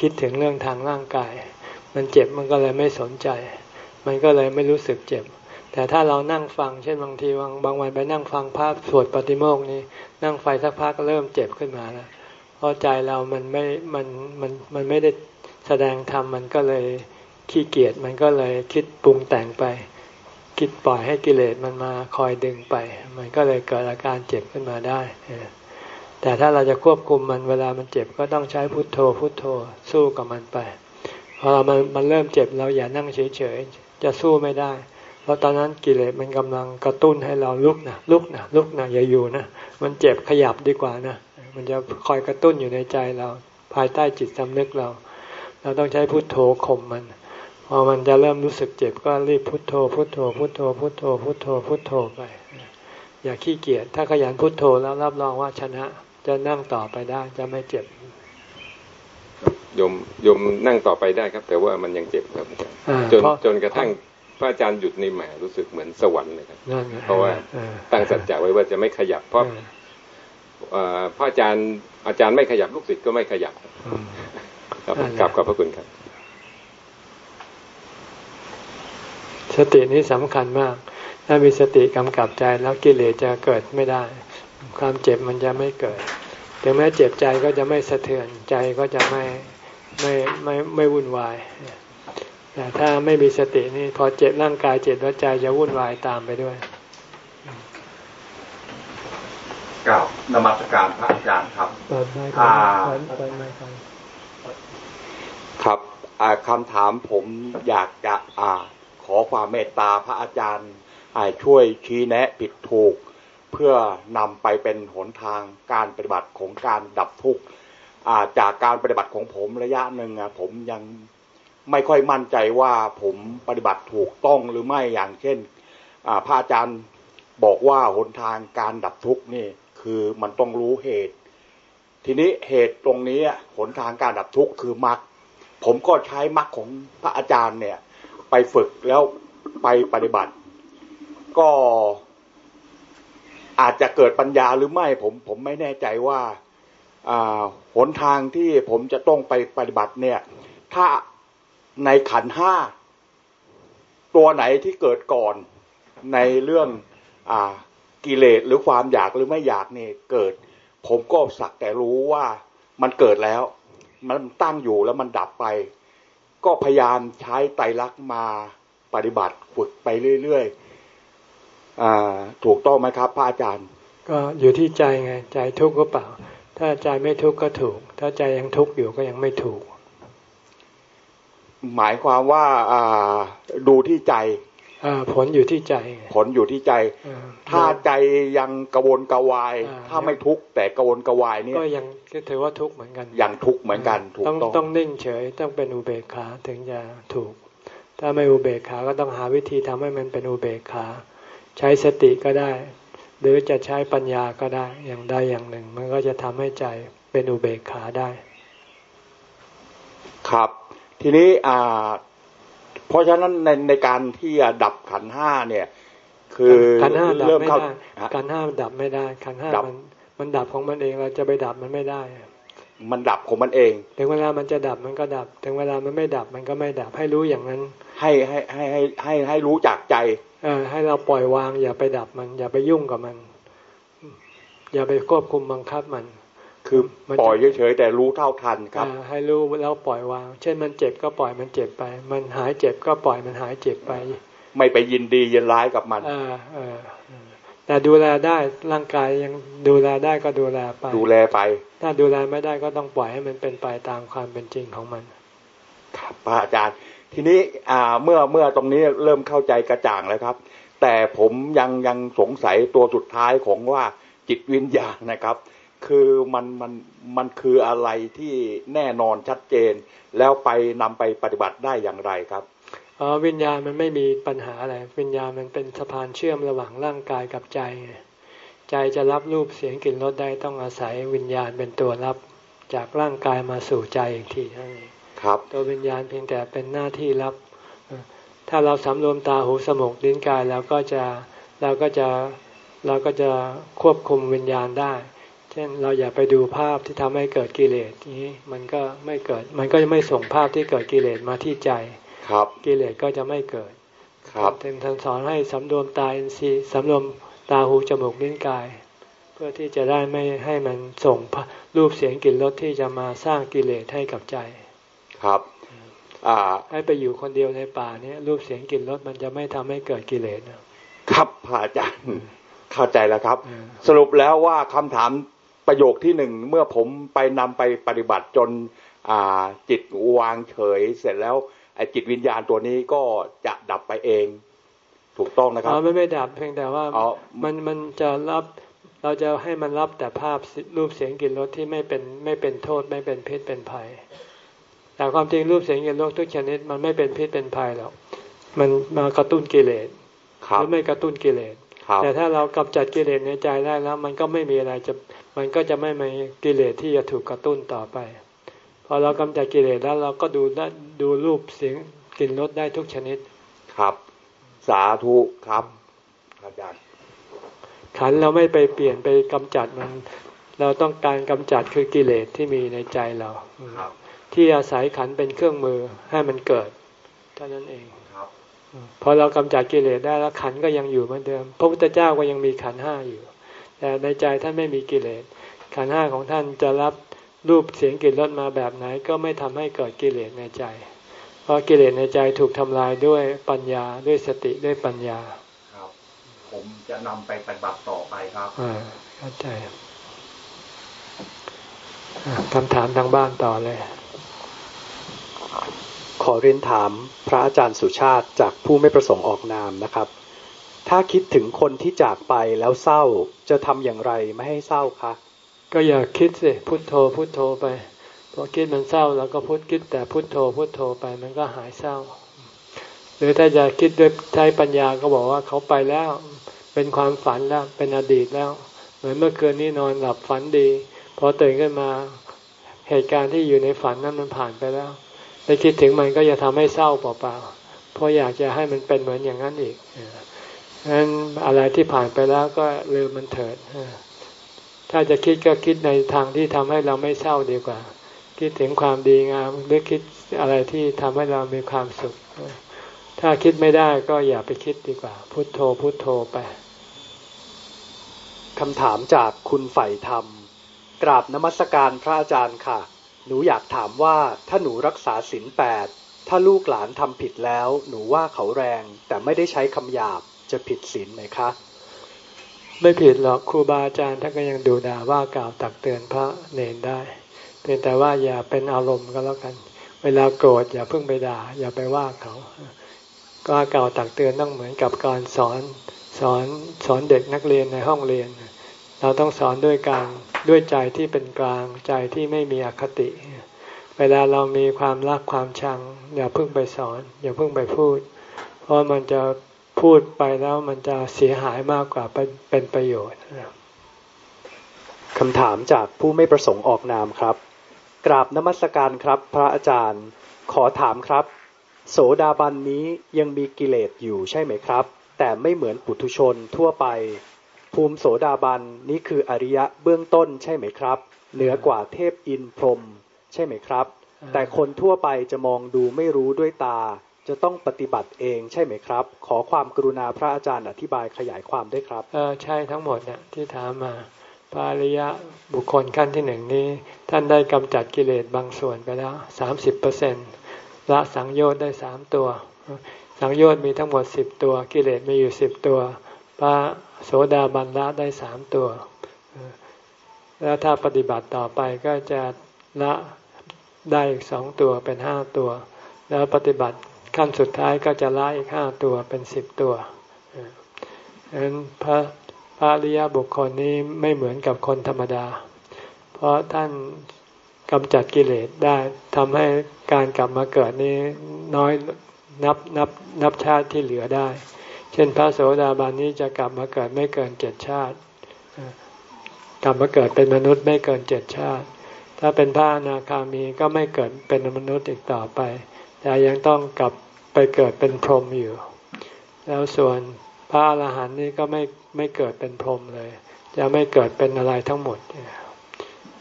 คิดถึงเรื่องทางร่างกาย มันเจ็บมันก็เลยไม่สนใจ มันก็เลยไม่รู้สึกเจ็บ แต่ถ้าเรานั่งฟัง เช่นบางทีบางบางวันไปนั่งฟังภาพสวดปฏิโมกนี้ นั่งไฟสักพักก็เริ่มเจ็บขึ้นมาแล้วเพราะใจเรามันไม่มันมันมันไม่ได้แสดงธรรมมันก็เลยขี้เกียจมันก็เลยคิดปรุงแต่งไป คิดปล่อยให้กิเลสมันมาคอยดึงไป มันก็เลยเกิดอาการเจ็บขึ้นมาได้แต่ถ้าเราจะควบคุมมันเวลามันเจ็บก็ต้องใช้พุทโธ พุทโธสู้กับมันไปพอมันมันเริ่มเจ็บเราอย่านั่งเฉยๆจะสู้ไม่ได้ เพราะตอนนั้นกิเลสมันกำลังกระตุ้นให้เราลุกนะลุกนะลุกนะอย่าอยู่นะมันเจ็บขยับดีกว่านะมันจะคอยกระตุ้นอยู่ในใจเราภายใต้จิตสำนึกเรา เราต้องใช้พุทโธข่มมันพอมันจะเริ่มรู้สึกเจ็บก็รีบพุทโธ พุทโธ พุทโธ พุทโธ พุทโธพุทโธไป อย่าขี้เกียจถ้าขยันพุทโธแล้วรับรองว่าชนะจะนั่งต่อไปได้จะไม่เจ็บยมยมนั่งต่อไปได้ครับ แต่ว่ามันยังเจ็บครับจนจนกระทั่ง พระอาจารย์หยุดในแหมรู้สึกเหมือนสวรรค์เลยครับเพราะว่าตั้งสัจจะไว้ว่าจะไม่ขยับเพราะพระอาจารย์อาจารย์ไม่ขยับลูกศิษย์ก็ไม่ขยับครับกลับขอบพระคุณครับ สตินี้สำคัญมาก ถ้ามีสติกำกับใจแล้วกิเลสจะเกิดไม่ได้ ความเจ็บมันจะไม่เกิดถึงแม้เจ็บใจก็จะไม่สะเทือนใจก็จะไม่ไม่ไม่ไม่วุ่นวาย แต่ถ้าไม่มีสตินี่พอเจ็บร่างกายเจ็บแล้วใจจะวุ่นวายตามไปด้วยกล่าวนมัสการพระอาจารย์ครับครับคำถามผมอยากจะอขอความเมตตาพระอาจารย์ช่วยชี้แนะผิดถูก เพื่อนำไปเป็นหนทางการปฏิบัติของการดับทุกข์จากการปฏิบัติของผมระยะหนึ่งผมยัง ไม่ค่อยมั่นใจว่าผมปฏิบัติถูกต้องหรือไม่อย่างเช่นพระอาจารย์บอกว่าหนทางการดับทุกข์นี่คือมันต้องรู้เหตุ ทีนี้เหตุตรงนี้หนทางการดับทุกข์คือมรรคผมก็ใช้มรรคของพระอาจารย์เนี่ย ไปฝึกแล้วไปปฏิบัติ ก็อาจจะเกิดปัญญาหรือไม่ผมผมไม่แน่ใจว่าหนทางที่ผมจะต้องไปปฏิบัติเนี่ย ถ้า ในขันห้าตัวไหนที่เกิดก่อนในเรื่องอกิเลสหรือความอยากหรือไม่อยากเนี่ยเกิด ผมก็สักแต่รู้ว่ามันเกิดแล้ว มันตั้งอยู่แล้วมันดับไป ก็พยายามใช้ไตรลักษณ์มาปฏิบัติฝึกไปเรื่อยๆถูกต้องไหมครับพระอาจารย์ ก็อยู่ที่ใจไง ใจทุกข์ก็เปล่า ถ้าใจไม่ทุกข์ก็ถูก ถ้าใจยังทุกข์อยู่ก็ยังไม่ถูก หมายความว่าดูที่ใจผลอยู่ที่ใจ ผลอยู่ที่ใจ ถ้าใจยังกระวนกระวาย ถ้าไม่ทุกข์แต่กระวนกระวายนี่ก็ยังถือว่าทุกข์เหมือนกันยังทุกข์เหมือนกันถูกต้องต้องนิ่งเฉยต้องเป็นอุเบกขาถึงจะถูก ถ้าไม่อุเบกขาก็ต้องหาวิธีทำให้มันเป็นอุเบกขา ใช้สติก็ได้ หรือจะใช้ปัญญาก็ได้อย่างใดอย่างหนึ่ง มันก็จะทำให้ใจเป็นอุเบกขาได้ ครับ ทีนี้อ่า เพราะฉะนั้นในในการที่จะดับขันห้าเนี่ย คือขันห้าดับไม่ได้ขันห้ามันดับไม่ได้ขันห้ามันมันดับของมันเองเราจะไปดับมันไม่ได้ มันดับของมันเอง ถึงเวลามันจะดับมันก็ดับ ถึงเวลามันไม่ดับมันก็ไม่ดับให้รู้อย่างนั้น ให้ให้ให้ให้ให้ให้รู้จากใจเออให้เราปล่อยวาง อย่าไปดับมัน อย่าไปยุ่งกับมัน อย่าไปควบคุมบังคับมัน คือปล่อยเฉยๆแต่รู้เท่าทันครับให้รู้แล้วปล่อยวาง เช่นมันเจ็บก็ปล่อยมันเจ็บไป มันหายเจ็บก็ปล่อยมันหายเจ็บไป ไม่ไปยินดียินร้ายกับมันอแต่ดูแลได้ร่างกายยังดูแลได้ก็ดูแลไป ดูแลไป ถ้าดูแลไม่ได้ก็ต้องปล่อยให้มันเป็นไปตามความเป็นจริงของมัน ครับอาจารย์ ทีนี้อ่าเมื่อเมื่อตรงนี้เริ่มเข้าใจกระจ่างแล้วครับ แต่ผมยังยังสงสัยตัวสุดท้ายของว่าจิตวิญญาณนะครับ คือมันมันมันคืออะไรที่แน่นอนชัดเจน แล้วไปนำไปปฏิบัติได้อย่างไรครับอ๋อวิญญาณมันไม่มีปัญหาอะไร วิญญาณมันเป็นสะพานเชื่อมระหว่างร่างกายกับใจ ใจจะรับรูปเสียงกลิ่นรสได้ต้องอาศัยวิญญาณเป็นตัวรับจากร่างกายมาสู่ใจอีกทีนั่นเองครับ ตัววิญญาณเพียงแต่เป็นหน้าที่รับ ถ้าเราสำรวมตาหูสมองลิ้นกายเราก็จะเราก็จะเราก็จะควบคุมวิญญาณได้ เช่นเราอย่าไปดูภาพที่ทำให้เกิดกิเลสนี้มันก็ไม่เกิด มันก็จะไม่ส่งภาพที่เกิดกิเลสมาที่ใจ ครับ กิเลสก็จะไม่เกิด ครับถึงท่านสอนให้สำรวมตาอินทรีย์สำรวมตาหูจมูกลิ้นกาย เพื่อที่จะได้ไม่ให้มันส่งรูปเสียงกลิ่นรสที่จะมาสร้างกิเลสให้กับใจ ครับอ่าให้ไปอยู่คนเดียวในป่าเนี้ยรูปเสียงกลิ่นรสมันจะไม่ทำให้เกิดกิเลสครับพระอาจารย์เข้าใจแล้วครับ สรุปแล้วว่าคำถาม ประโยคที่หนึ่งเมื่อผมไปนำไปปฏิบัติจนจิตวางเฉยเสร็จแล้วไอ้จิตวิญญาณตัวนี้ก็จะดับไปเอง ถูกต้องนะครับอ๋อไม่ไม่ดับเพียงแต่ว่ามันมันจะรับเราจะให้มันรับแต่ภาพรูปเสียงกลิ่นรสที่ไม่เป็นไม่เป็นโทษไม่เป็นพิษเป็นภัย แต่ความจริงรูปเสียงกลิ่นรสทุกชนิดมันไม่เป็นพิษเป็นภัยหรอกมันมากระตุ้นกิเลสหรือไม่กระตุ้นกิเลสแต่ถ้าเรากำจัดกิเลสในใจได้แล้ว มันก็ไม่มีอะไรจะ มันก็จะไม่มีกิเลสที่จะถูกกระตุ้นต่อไป พอเรากำจัดกิเลสแล้วเราก็ดูได้ดูรูปเสียงกลิ่นรสได้ทุกชนิด ครับ สาธุครับอาจารย์ขันเราไม่ไปเปลี่ยนไปกำจัดมัน เราต้องการกำจัดคือกิเลสที่มีในใจเราที่อาศัยขันเป็นเครื่องมือให้มันเกิดเท่านั้นเองครับพอเรากำจัดกิเลสได้แล้วขันก็ยังอยู่เหมือนเดิม พระพุทธเจ้าก็ยังมีขันห้าอยู่ แต่ในใจท่านไม่มีกิเลสขันห้าของท่านจะรับรูปเสียงกลิ่นรสมาแบบไหนก็ไม่ทำให้เกิดกิเลสในใจ เพราะกิเลสในใจถูกทำลายด้วยปัญญาด้วยสติด้วยปัญญาครับ ผมจะนำไปปฏิบัติต่อไปครับอ่าเข้าใจคำถามทางบ้านต่อเลย ขอเรียนถามพระอาจารย์สุชาติจากผู้ไม่ประสงค์ออกนามนะครับ ถ้าคิดถึงคนที่จากไปแล้วเศร้าจะทำอย่างไรไม่ให้เศร้าคะก็อย่าคิดสิพุโทโธพุโทโธไปพอคิดมันเศร้าแล้วก็พุทคิดแต่พุโทโธพุโทโธไปมันก็หายเศร้า หรือถ้าจะคิดด้วยใช้ปัญญาก็บอกว่าเขาไปแล้ว เป็นความฝันแล้วเป็นอดีตแล้ว เหมือนเมื่อคืนนี้นอนหลับฝันดีพอตื่นขึ้นมาเหตุการณ์ที่อยู่ในฝันนั้นมันผ่านไปแล้วไปคิดถึงมันก็จะทำให้เศร้าเปล่าๆเพราะอยากจะให้มันเป็นเหมือนอย่างนั้นอีก ฉะนั้นอะไรที่ผ่านไปแล้วก็ลืมมันเถิด ถ้าจะคิดก็คิดในทางที่ทำให้เราไม่เศร้าดีกว่า คิดถึงความดีงามหรือคิดอะไรที่ทำให้เรามีความสุข ถ้าคิดไม่ได้ก็อย่าไปคิดดีกว่า พุโทโธพุโทโธไปคำถามจากคุณใฝ่ธรรม กราบนมัสการพระอาจารย์ค่ะ หนูอยากถามว่าถ้าหนูรักษาศีลแปดถ้าลูกหลานทำผิดแล้ว หนูว่าเขาแรงแต่ไม่ได้ใช้คำหยาบ จะผิดศีลไหมคะ ไม่ผิดหรอกครูบาอาจารย์ท่านก็ยังดูด่าว่ากล่าวตักเตือนพระเนนได้ เพียงแต่ว่าอย่าเป็นอารมณ์ก็แล้วกัน เวลาโกรธอย่าเพิ่งไปด่า อย่าไปว่าเขา ก็กล่าวตักเตือนต้องเหมือนกับการสอนสอนสอนเด็กนักเรียนในห้องเรียน เราต้องสอนด้วยการด้วยใจที่เป็นกลางใจที่ไม่มีอคติ เวลาเรามีความรักความชัง อย่าเพิ่งไปสอน อย่าเพิ่งไปพูด เพราะมันจะ พูดไปแล้วมันจะเสียหายมากกว่าเป็นประโยชน์คำถามจากผู้ไม่ประสงค์ออกนามครับ กราบนมัสการครับ พระอาจารย์ ขอถามครับ โสดาบันนี้ยังมีกิเลสอยู่ใช่ไหมครับ แต่ไม่เหมือนปุถุชนทั่วไป ภูมิโสดาบันนี้คืออริยะเบื้องต้นใช่ไหมครับ เหนือกว่าเทพอินพรมใช่ไหมครับ แต่คนทั่วไปจะมองดูไม่รู้ด้วยตา จะต้องปฏิบัติเองใช่ไหมครับ ขอความกรุณาพระอาจารย์อธิบายขยายความด้วยครับเออใช่ทั้งหมดเนี่ยที่ถามมาพระอริยะบุคคลขั้นที่หนึ่งนี้ ท่านได้กำจัดกิเลสบางส่วนไปแล้วสามสิบเปอร์เซ็นละสังโยชน์ได้สามตัว สังโยชน์มีทั้งหมดสิบตัวกิเลสมีอยู่สิบตัว พระโสดาบันละได้สามตัว แล้วถ้าปฏิบัติต่อไปก็จะละได้อีกสองตัวเป็นห้าตัว แล้วปฏิบัติ ขั้นสุดท้ายก็จะละอีกห้าตัวเป็นสิบตัวดังนั้นพระพระริยบุคคลนี้ไม่เหมือนกับคนธรรมดา เพราะท่านกำจัดกิเลสได้ทำให้การกลับมาเกิดนี้น้อยนับนับนับชาติที่เหลือได้ เช่นพระโสดาบันนี้จะกลับมาเกิดไม่เกินเจ็ดชาติ กลับมาเกิดเป็นมนุษย์ไม่เกินเจ็ดชาติ ถ้าเป็นพระอนาคามีก็ไม่เกิดเป็นมนุษย์อีกต่อไป แต่ยังต้องกลับไปเกิดเป็นพรหมอยู่ แล้วส่วนพระอรหันต์นี่ก็ไม่ไม่เกิดเป็นพรหมเลย จะไม่เกิดเป็นอะไรทั้งหมด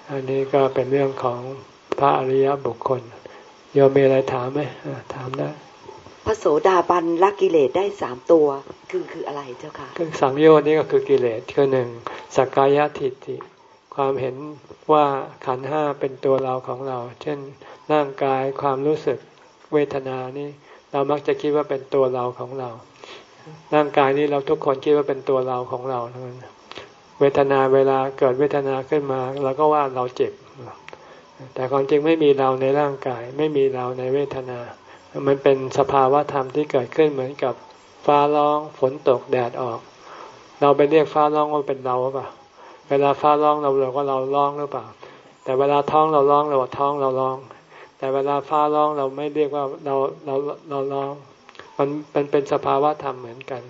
อันนี้ก็เป็นเรื่องของพระอริยบุคคลโยมมีอะไรถามไหมถามได้พระโสดาบันละกิเลสได้สามตัว คือคืออะไรเจ้าค่ะคือสังโยชน์นี่ก็คือกิเลสคือหนึ่งสักกายทิฏฐิความเห็นว่าขันห้าเป็นตัวเราของเรา เช่นร่างกายความรู้สึก เวทนานี่เรามักจะคิดว่าเป็นตัวเราของเรา ร่างกายนี้เราทุกคนคิดว่าเป็นตัวเราของเราทั้งนั้นเวทนาเวลาเกิดเวทนาขึ้นมาเราก็ว่าเราเจ็บ แต่ความจริงไม่มีเราในร่างกาย ไม่มีเราในเวทนา มันเป็นสภาวะธรรมที่เกิดขึ้นเหมือนกับฟ้าร้องฝนตกแดดออก เราไปเรียกฟ้าร้องว่าเป็นเราหรือเปล่า เวลาฟ้าร้องเราเราก็เราร้องหรือเปล่า แต่เวลาท้องเราร้องเราท้องเราร้อง แต่เวลาฟ้าร้องเราไม่เรียกว่าเราเราเราร้องมันเป็นเป็นสภาวะธรรมเหมือนกัน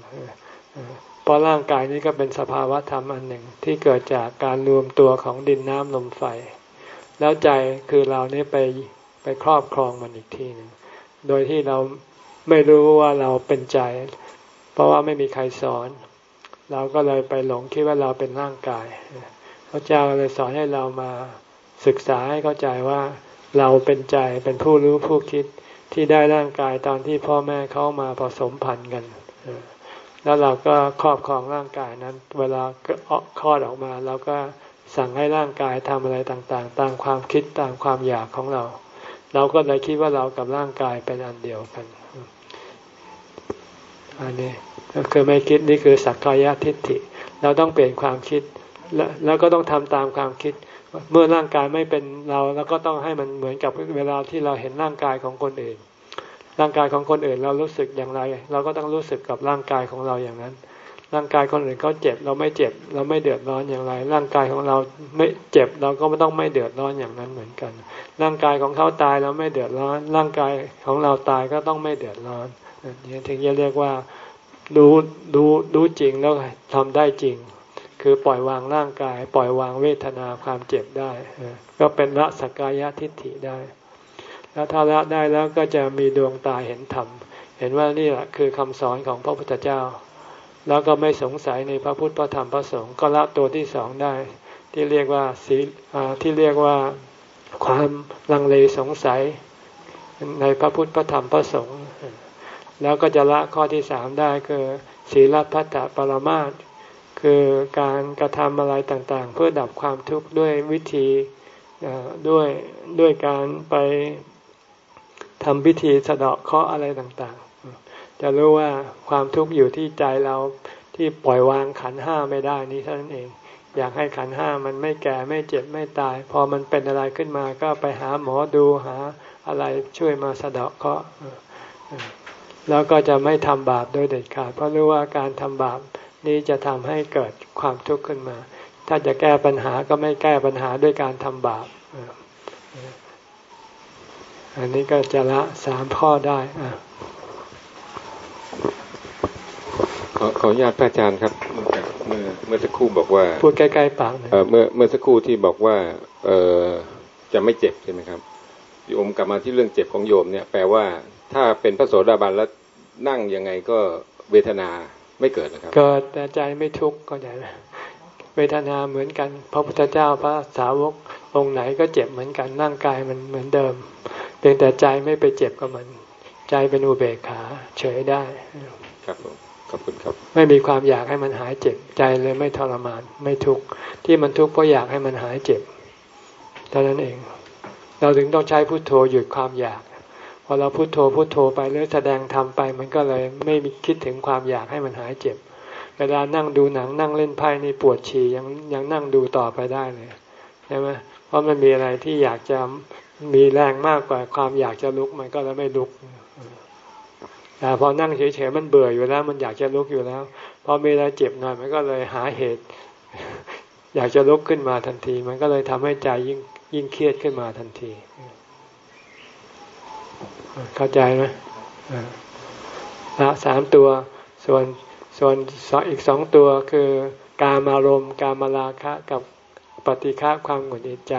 เพราะร่างกายนี้ก็เป็นสภาวะธรรมอันหนึ่งที่เกิดจากการรวมตัวของดินน้ำลมไฟ แล้วใจคือเรานี้ไปไปครอบครองมันอีกทีหนึ่งโดยที่เราไม่รู้ว่าเราเป็นใจ เพราะว่าไม่มีใครสอน เราก็เลยไปหลงคิดว่าเราเป็นร่างกายพระเจ้าเลยสอนให้เรามาศึกษาให้เข้าใจว่า เราเป็นใจเป็นผู้รู้ผู้คิดที่ได้ร่างกายตอนที่พ่อแม่เขามาผสมพันธุ์กัน แล้วเราก็ครอบครองร่างกายนั้น เวลาคลอดออกมาเราก็สั่งให้ร่างกายทำอะไรต่างๆ ตามความคิดตามความอยากของเรา เราก็เลยคิดว่าเรากับร่างกายเป็นอันเดียวกัน อันนี้ก็คือไม่คิดนี่คือสักกายทิฏฐิ เราต้องเปลี่ยนความคิด แล้วก็ต้องทำตามความคิด เมื่อร่างกายไม่เป็นเราเราก็ต้องให้มันเหมือนกับเวลาที่เราเห็นร่างกายของคนอื่น ร่างกายของคนอื่นเรารู้สึกอย่างไร เราก็ต้องรู้สึกกับร่างกายของเราอย่างนั้น ร่างกายคนอื่นเขาเจ็บเราไม่เจ็บ เราไม่เดือดร้อนอย่างไร ร่างกายของเราไม่เจ็บเราก็ไม่ต้องไม่เดือดร้อนอย่างนั้นเหมือนกัน ร่างกายของเขาตายเราไม่เดือดร้อน ร่างกายของเราตายก็ต้องไม่เดือดร้อนนี่ถึงจะเรียกว่ารู้รู้รู้จริงแล้วทำได้จริง คือปล่อยวางร่างกาย ปล่อยวางเวทนาความเจ็บได้ ก็เป็นละสกายะทิฏฐิได้ แล้วถ้าละได้แล้วก็จะมีดวงตาเห็นธรรม เห็นว่านี่แหละคือคำสอนของพระพุทธเจ้า แล้วก็ไม่สงสัยในพระพุทธพระธรรมพระสงฆ์ก็ละตัวที่สองได้ ที่เรียกว่าสีที่เรียกว่าความลังเลสงสัยในพระพุทธพระธรรมพระสงฆ์แล้วก็จะละข้อที่สามได้คือศีลพัตตปรมาต คือการกระทำอะไรต่างๆ เพื่อดับความทุกข์ด้วยวิธีด้วยด้วยการไปทำพิธีสะเดาะเคราะห์อะไรต่างๆ จะรู้ว่าความทุกข์อยู่ที่ใจเราที่ปล่อยวางขันห้าไม่ได้นี้เท่านั้นเอง อยากให้ขันห้ามันไม่แก่ไม่เจ็บไม่ตาย พอมันเป็นอะไรขึ้นมาก็ไปหาหมอดูหาอะไรช่วยมาสะเดาะเคราะห์แล้วก็จะไม่ทำบาปโดยเด็ดขาดเพราะรู้ว่าการทำบาป นี้จะทำให้เกิดความทุกข์ขึ้นมา ถ้าจะแก้ปัญหาก็ไม่แก้ปัญหาด้วยการทำบาปอันนี้ก็จะละสามข้อได้ขอขออนุญาตพระอาจารย์ครับ เมื่อเมื่อสักครู่บอกว่าพูดใกล้ๆปากเมื่อเมื่อสักครู่ที่บอกว่าเออจะไม่เจ็บใช่ไหมครับโยมกลับมาที่เรื่องเจ็บของโยมเนี่ยแปลว่าถ้าเป็นพระโสดาบันแล้วนั่งยังไงก็เวทนา ไม่เกิดนะครับเกิดแต่ใจไม่ทุกข์ก็ได้เวทนาเหมือนกัน พระพุทธเจ้าพระสาวกองค์ไหนก็เจ็บเหมือนกันร่างกายมันเหมือนเดิม เพียงแต่ใจไม่ไปเจ็บกับมัน ใจเป็นอุเบกขาเฉยได้ ครับผมขอบคุณครับ ไม่มีความอยากให้มันหายเจ็บใจเลยไม่ทรมาน ไม่ทุกข์ที่มันทุกข์เพราะอยากให้มันหายเจ็บเท่านั้นเอง เราถึงต้องใช้พุทโธหยุดความอยาก พอเราพุโทโธพุโทโธไปหรือแสดงทำไป มันก็เลยไม่มีคิดถึงความอยากให้มันหายเจ็บ เวลานั่งดูหนังนั่งเล่นไพ่นี่ปวดฉี่ยังยังนั่งดูต่อไปได้เลยใช่ไหมเพราะมันมีอะไรที่อยากจะมีแรงมากกว่าความอยากจะลุกมันก็เลยไม่ลุกแต่พอนั่งเฉยๆมันเบื่ออยู่แล้ว มันอยากจะลุกอยู่แล้วพอมีอะไรเจ็บหน่อยมันก็เลยหาเหตุ อยากจะลุกขึ้นมาทันที มันก็เลยทำให้ใจยิ่งยิ่งเครียดขึ้นมาทันที เข้าใจไหมละสามตัว ส่วนส่วนอีกสองตัวคือกามารมณ์กามราคะกับปฏิฆะความหงุดหงิดใจ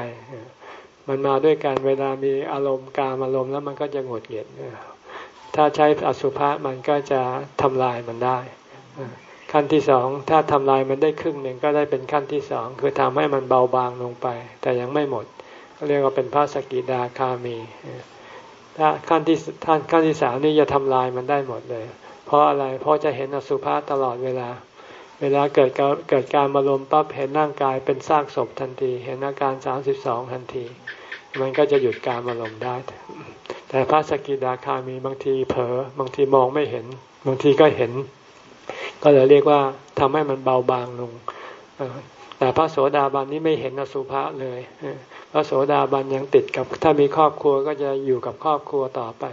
มันมาด้วยกันเวลามีอารมณ์กามารมณ์แล้วมันก็จะหงุดหงิดถ้าใช้อสุภะมันก็จะทำลายมันได้ ขั้นที่สองถ้าทำลายมันได้ครึ่งหนึ่งก็ได้เป็นขั้นที่สองคือทำให้มันเบาบางลงไป แต่ยังไม่หมดเรียกว่าเป็นพระสกิดาคามี ถ้าขั้นที่ท่านขั้นที่สามนี่จะทำลายมันได้หมดเลย เพราะอะไรเพราะจะเห็นอสุภะตลอดเวลา เวลาเกิดเกิดการมาลมปั๊บเห็นร่างกายเป็นซากศพทันที เห็นอาการสามสิบสองทันที มันก็จะหยุดการมาลมได้ แต่พระสกิดาคามีบางทีเผลอบางทีมองไม่เห็น บางทีก็เห็น ก็เลยเรียกว่าทำให้มันเบาบางลงแต่พระโสดาบันนี้ไม่เห็นอสุภะเลย พระโสดาบันยังติดกับถ้ามีครอบครัวก็จะอยู่กับครอบครัวต่อไป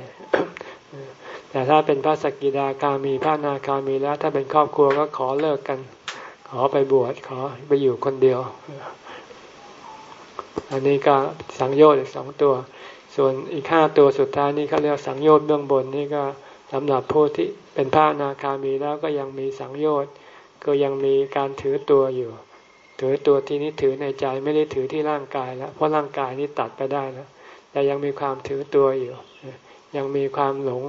แต่ถ้าเป็นพระสกิดาคามีพระนาคามีแล้ว ถ้าเป็นครอบครัวก็ขอเลิกกัน ขอไปบวชขอไปอยู่คนเดียว อันนี้ก็สังโยชน์อีกสองตัว ส่วนอีกห้าตัวสุดท้ายนี่เขาเรียกสังโยชน์เบื้องบนนี่ก็สำหรับผู้ที่เป็นพระนาคามีแล้วก็ยังมีสังโยชน์ก็ยังมีการถือตัวอยู่ ถือตัวที่นี้ถือในใจไม่ได้ถือที่ร่างกายแล้ว เพราะร่างกายนี้ตัดไปได้แล้ว แต่ยังมีความถือตัวอยู่ ยังมีความหลง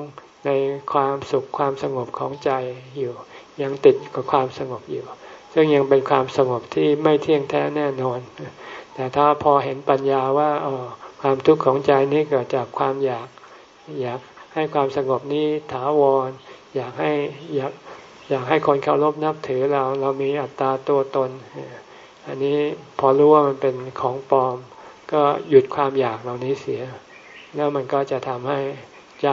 ในความสุขความสงบของใจอยู่ ยังติดกับความสงบอยู่ ซึ่งยังเป็นความสงบที่ไม่เที่ยงแท้แน่นอน แต่ถ้าพอเห็นปัญญาว่าอ๋อความทุกข์ของใจนี้เกิดจากความอยาก อยากให้ความสงบนี้ถาวร อยากให้อยากอยากให้คนเคารพนับถือเรา เรามีอัตตาตัวตน อันนี้พอรู้ว่ามันเป็นของปลอม ก็หยุดความอยากเหล่านี้เสีย แล้วมันก็จะทำให้ใจ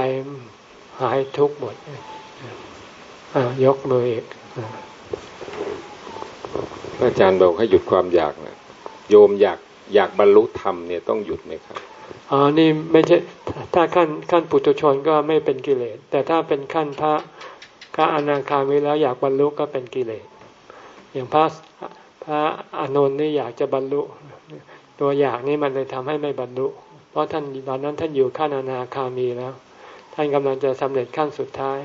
หายทุกข์หมดยกมืออีกอาจารย์บอกให้หยุดความอยากนะโยมอยากอยากบรรลุธรรมเนี่ยต้องหยุดไหมครับอ๋อนี่ไม่ใช่ถ้าขั้นขั้นปุถุชนก็ไม่เป็นกิเลส แต่ถ้าเป็นขั้นพระพระอนาคามีแล้วอยากบรรลุก็เป็นกิเลส อย่างพระ พระอานนท์นี่อยากจะบรรลุ ตัวอยากนี่มันเลยทำให้ไม่บรรลุ เพราะท่านตอนนั้นท่านอยู่ขั้นอนาคามีแล้ว ท่านกำลังจะสำเร็จขั้นสุดท้าย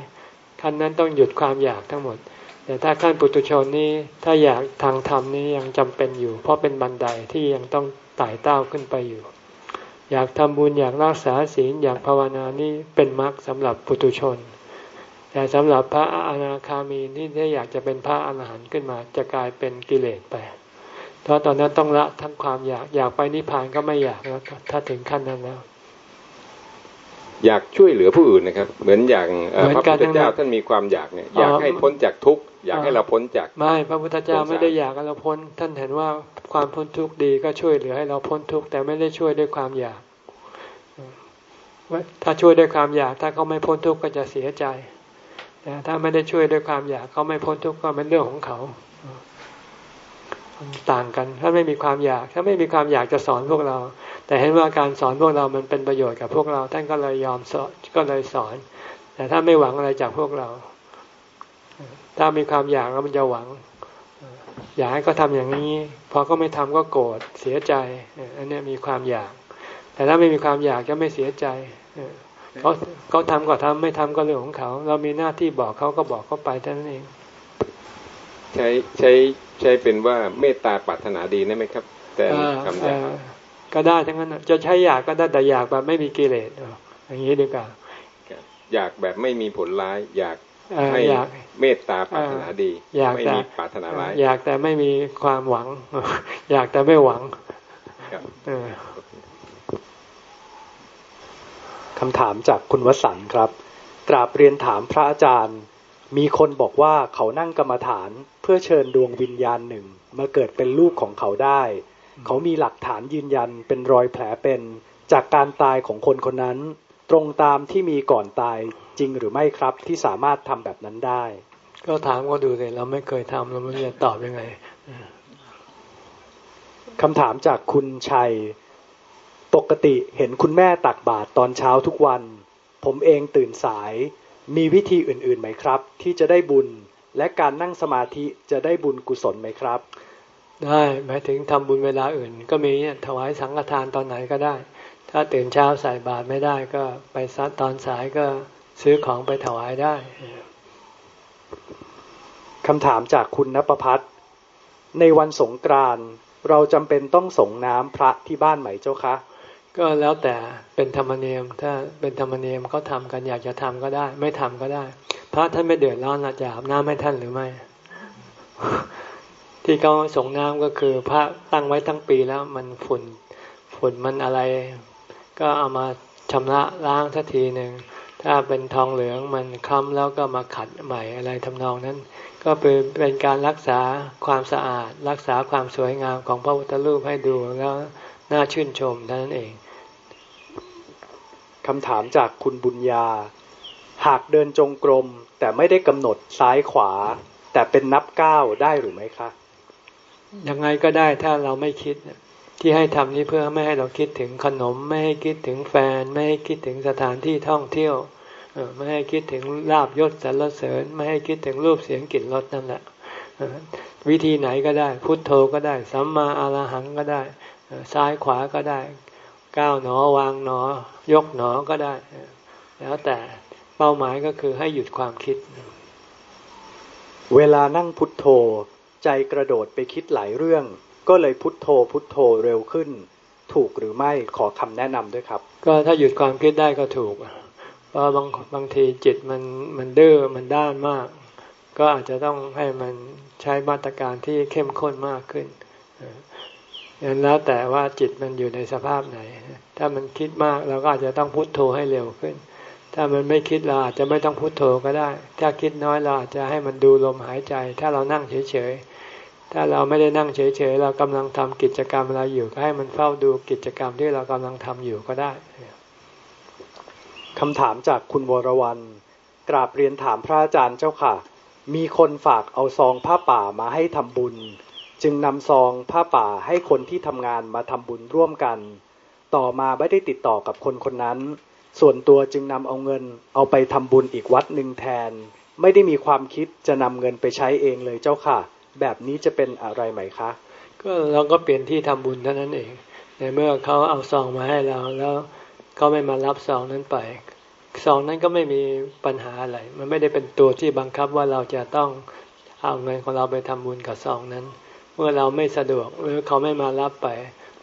ขั้นนั้นต้องหยุดความอยากทั้งหมด แต่ถ้าขั้นปุถุชนนี้ถ้าอยากทางธรรมนี้ยังจำเป็นอยู่ เพราะเป็นบันไดที่ยังต้องไต่เต้าขึ้นไปอยู่ อยากทำบุญอยากรักษาศีลอยากภาวนานี่เป็นมรรคสำหรับปุถุชน แต่สำหรับพระอนาคามีนี่ถ้าอยากจะเป็นพระอรหันต์ขึ้นมา จะกลายเป็นกิเลสไป เพราะตอนนั้นต้องละทั้งความอยากอยากไปนิพพานก็ไม่อยากแล้วถ้าถึงขั้นนั้นแล้ว อยากช่วยเหลือผู้อื่นนะครับ เหมือนอย่างพระพุทธเจ้าท่านมีความอยากเนี่ยอยากให้พ้นจากทุกข์อยากให้เราพ้นจาก ไม่ พระพุทธเจ้าไม่ได้อยากให้เราพ้น ท่านเห็นว่าความพ้นทุกข์ดีก็ช่วยเหลือให้เราพ้นทุกข์แต่ไม่ได้ช่วยด้วยความอยากถ้าช่วยด้วยความอยาก ถ้าเขาไม่พ้นทุกข์ก็จะเสียใจ แต่ถ้าไม่ได้ช่วยด้วยความอยากเขาไม่พ้นทุกข์ก็เป็นเรื่องของเขาต่างกัน ถ้าไม่มีความอยาก ถ้าไม่มีความอยากจะสอนพวกเรา แต่เห็นว่าการสอนพวกเรามันเป็นประโยชน์กับพวกเราท่านก็เลยยอมสอนก็เลยสอน แต่ถ้าไม่หวังอะไรจากพวกเรา ถ้ามีความอยากแล้วมันจะหวัง อยากให้เขาทาอย่างนี้พอเขาไม่ทำก็โกรธเสียใจอันนี้มีความอยาก แต่ถ้าไม่มีความอยากจะไม่เสียใจ เขาเขาทำก็ทำไม่ทำก็เรื่องของเขา เรามีหน้าที่บอกเขาก็บอกเขาไปเท่านั้นเอง ใช้ใช้ใช้เป็นว่าเมตตาปรารถนาดีได้ไหมครับ แต่คำอยากก็ได้ทั้งนั้นจะใช้อยากก็ได้แต่อยากแบบไม่มีกิเลสอย่างนี้ดีกว่าอยากแบบไม่มีผลร้าย อยากให้เมตตาปรารถนาดีอยากไม่มีปรารถนาร้ายอยากแต่ไม่มีความหวัง อยากแต่ไม่หวังคำถามจากคุณวสันครับ กราบเรียนถามพระอาจารย์ มีคนบอกว่าเขานั่งกรรมฐานเพื่อเชิญดวงวิญญาณหนึ่ง มาเกิดเป็นลูกของเขาได้ เขามีหลักฐานยืนยันเป็นรอยแผลเป็น จากการตายของคนคนนั้น ตรงตามที่มีก่อนตายจริงหรือไม่ครับที่สามารถทำแบบนั้นได้ ก็ถามก็ดูเลยเราไม่เคยทำเราไม่รู้จะตอบยังไงคำถามจากคุณชัย ปกติเห็นคุณแม่ตักบาตรตอนเช้าทุกวัน ผมเองตื่นสาย มีวิธีอื่นๆไหมครับ ที่จะได้บุญ และการนั่งสมาธิจะได้บุญกุศลไหมครับ ได้หมายถึงทำบุญเวลาอื่น ก็มีถวายสังฆทานตอนไหนก็ได้ ถ้าตื่นเช้าใส่บาตรไม่ได้ก็ไปซัดตอนสายก็ซื้อของไปถวายได้คำถามจากคุณนภพัฒน์ในวันสงกรานต์เราจำเป็นต้องส่งน้ำพระที่บ้านไหมเจ้าคะ ก็แล้วแต่เป็นธรรมเนียม ถ้าเป็นธรรมเนียมเขาทากันอยากจะทำก็ได้ ไม่ทำก็ได้ พระท่านไม่เดือดร้อนอาจะอาบน้ำให้ท่านหรือไม่ ที่เขาส่งน้ำก็คือพระตั้งไว้ทั้งปีแล้วมันฝุ่นฝุ่นมันอะไร ก็เอามาชำระล้างสักทีหนึ่งถ้าเป็นทองเหลืองมันคล้ำแล้วก็มาขัดใหม่อะไรทำนองนั้น ก็เป็นเป็นการรักษาความสะอาด รักษาความสวยงามของพระพุทธรูปให้ดูแล้ว น่าชื่นชมเท่านั้นเองคำถามจากคุณบุญญา หากเดินจงกรม แต่ไม่ได้กำหนดซ้ายขวา แต่เป็นนับก้าวได้หรือไม่คะยังไงก็ได้ถ้าเราไม่คิดที่ให้ทำนี้เพื่อไม่ให้เราคิดถึงขนม ไม่ให้คิดถึงแฟน ไม่ให้คิดถึงสถานที่ท่องเที่ยวไม่ให้คิดถึงลาบยศสรรเสริญ ไม่ให้คิดถึงรูปเสียงกลิ่นรสนั่นแหละวิธีไหนก็ได้ พุทโธก็ได้สัมมาอรหังก็ได้ ซ้ายขวาก็ได้ ก้าวหนอวางหนอ ยกหนอก็ได้ แล้วแต่เป้าหมายก็คือให้หยุดความคิด เวลานั่งพุทโธ ใจกระโดดไปคิดหลายเรื่อง ก็เลยพุทโธพุทโธเร็วขึ้น ถูกหรือไม่ขอคำแนะนำด้วยครับ ก็ถ้าหยุดความคิดได้ก็ถูกเพราะบางบางทีจิตมันมันดื้อมันด้านมาก ก็อาจจะต้องให้มันใช้มาตรการที่เข้มข้นมากขึ้น งั้นแล้วแต่ว่าจิตมันอยู่ในสภาพไหน ถ้ามันคิดมากเราก็อาจจะต้องพุโทโธให้เร็วขึ้น ถ้ามันไม่คิดเราอาจจะไม่ต้องพุโทโธก็ได้ ถ้าคิดน้อยเราอาจจะให้มันดูลมหายใจ ถ้าเรานั่งเฉยๆ ถ้าเราไม่ได้นั่งเฉยๆ เรากำลังทำกิจกรรมอะไรอยู่ก็ให้มันเฝ้าดูกิจกรรมที่เรากำลังทำอยู่ก็ได้คำถามจากคุณวรวรรณกราบเรียนถามพระอาจารย์เจ้าค่ะ มีคนฝากเอาซองผ้าป่ามาให้ทำบุญ จึงนำซองผ้าป่าให้คนที่ทำงานมาทำบุญร่วมกัน ต่อมาไม่ได้ติดต่อกับคนคนนั้น ส่วนตัวจึงนำเอาเงินเอาไปทำบุญอีกวัดหนึ่งแทน ไม่ได้มีความคิดจะนำเงินไปใช้เองเลยเจ้าค่ะ แบบนี้จะเป็นอะไรไหมคะ ก็เราก็เปลี่ยนที่ทำบุญเท่านั้นเอง ในเมื่อเขาเอาซองมาให้เราแล้วเขาไม่มารับซองนั้นไปซองนั้นก็ไม่มีปัญหาอะไร มันไม่ได้เป็นตัวที่บังคับว่าเราจะต้องเอาเงินของเราไปทำบุญกับซองนั้น มื่อเราไม่สะดวกหรือเขาไม่มารับไป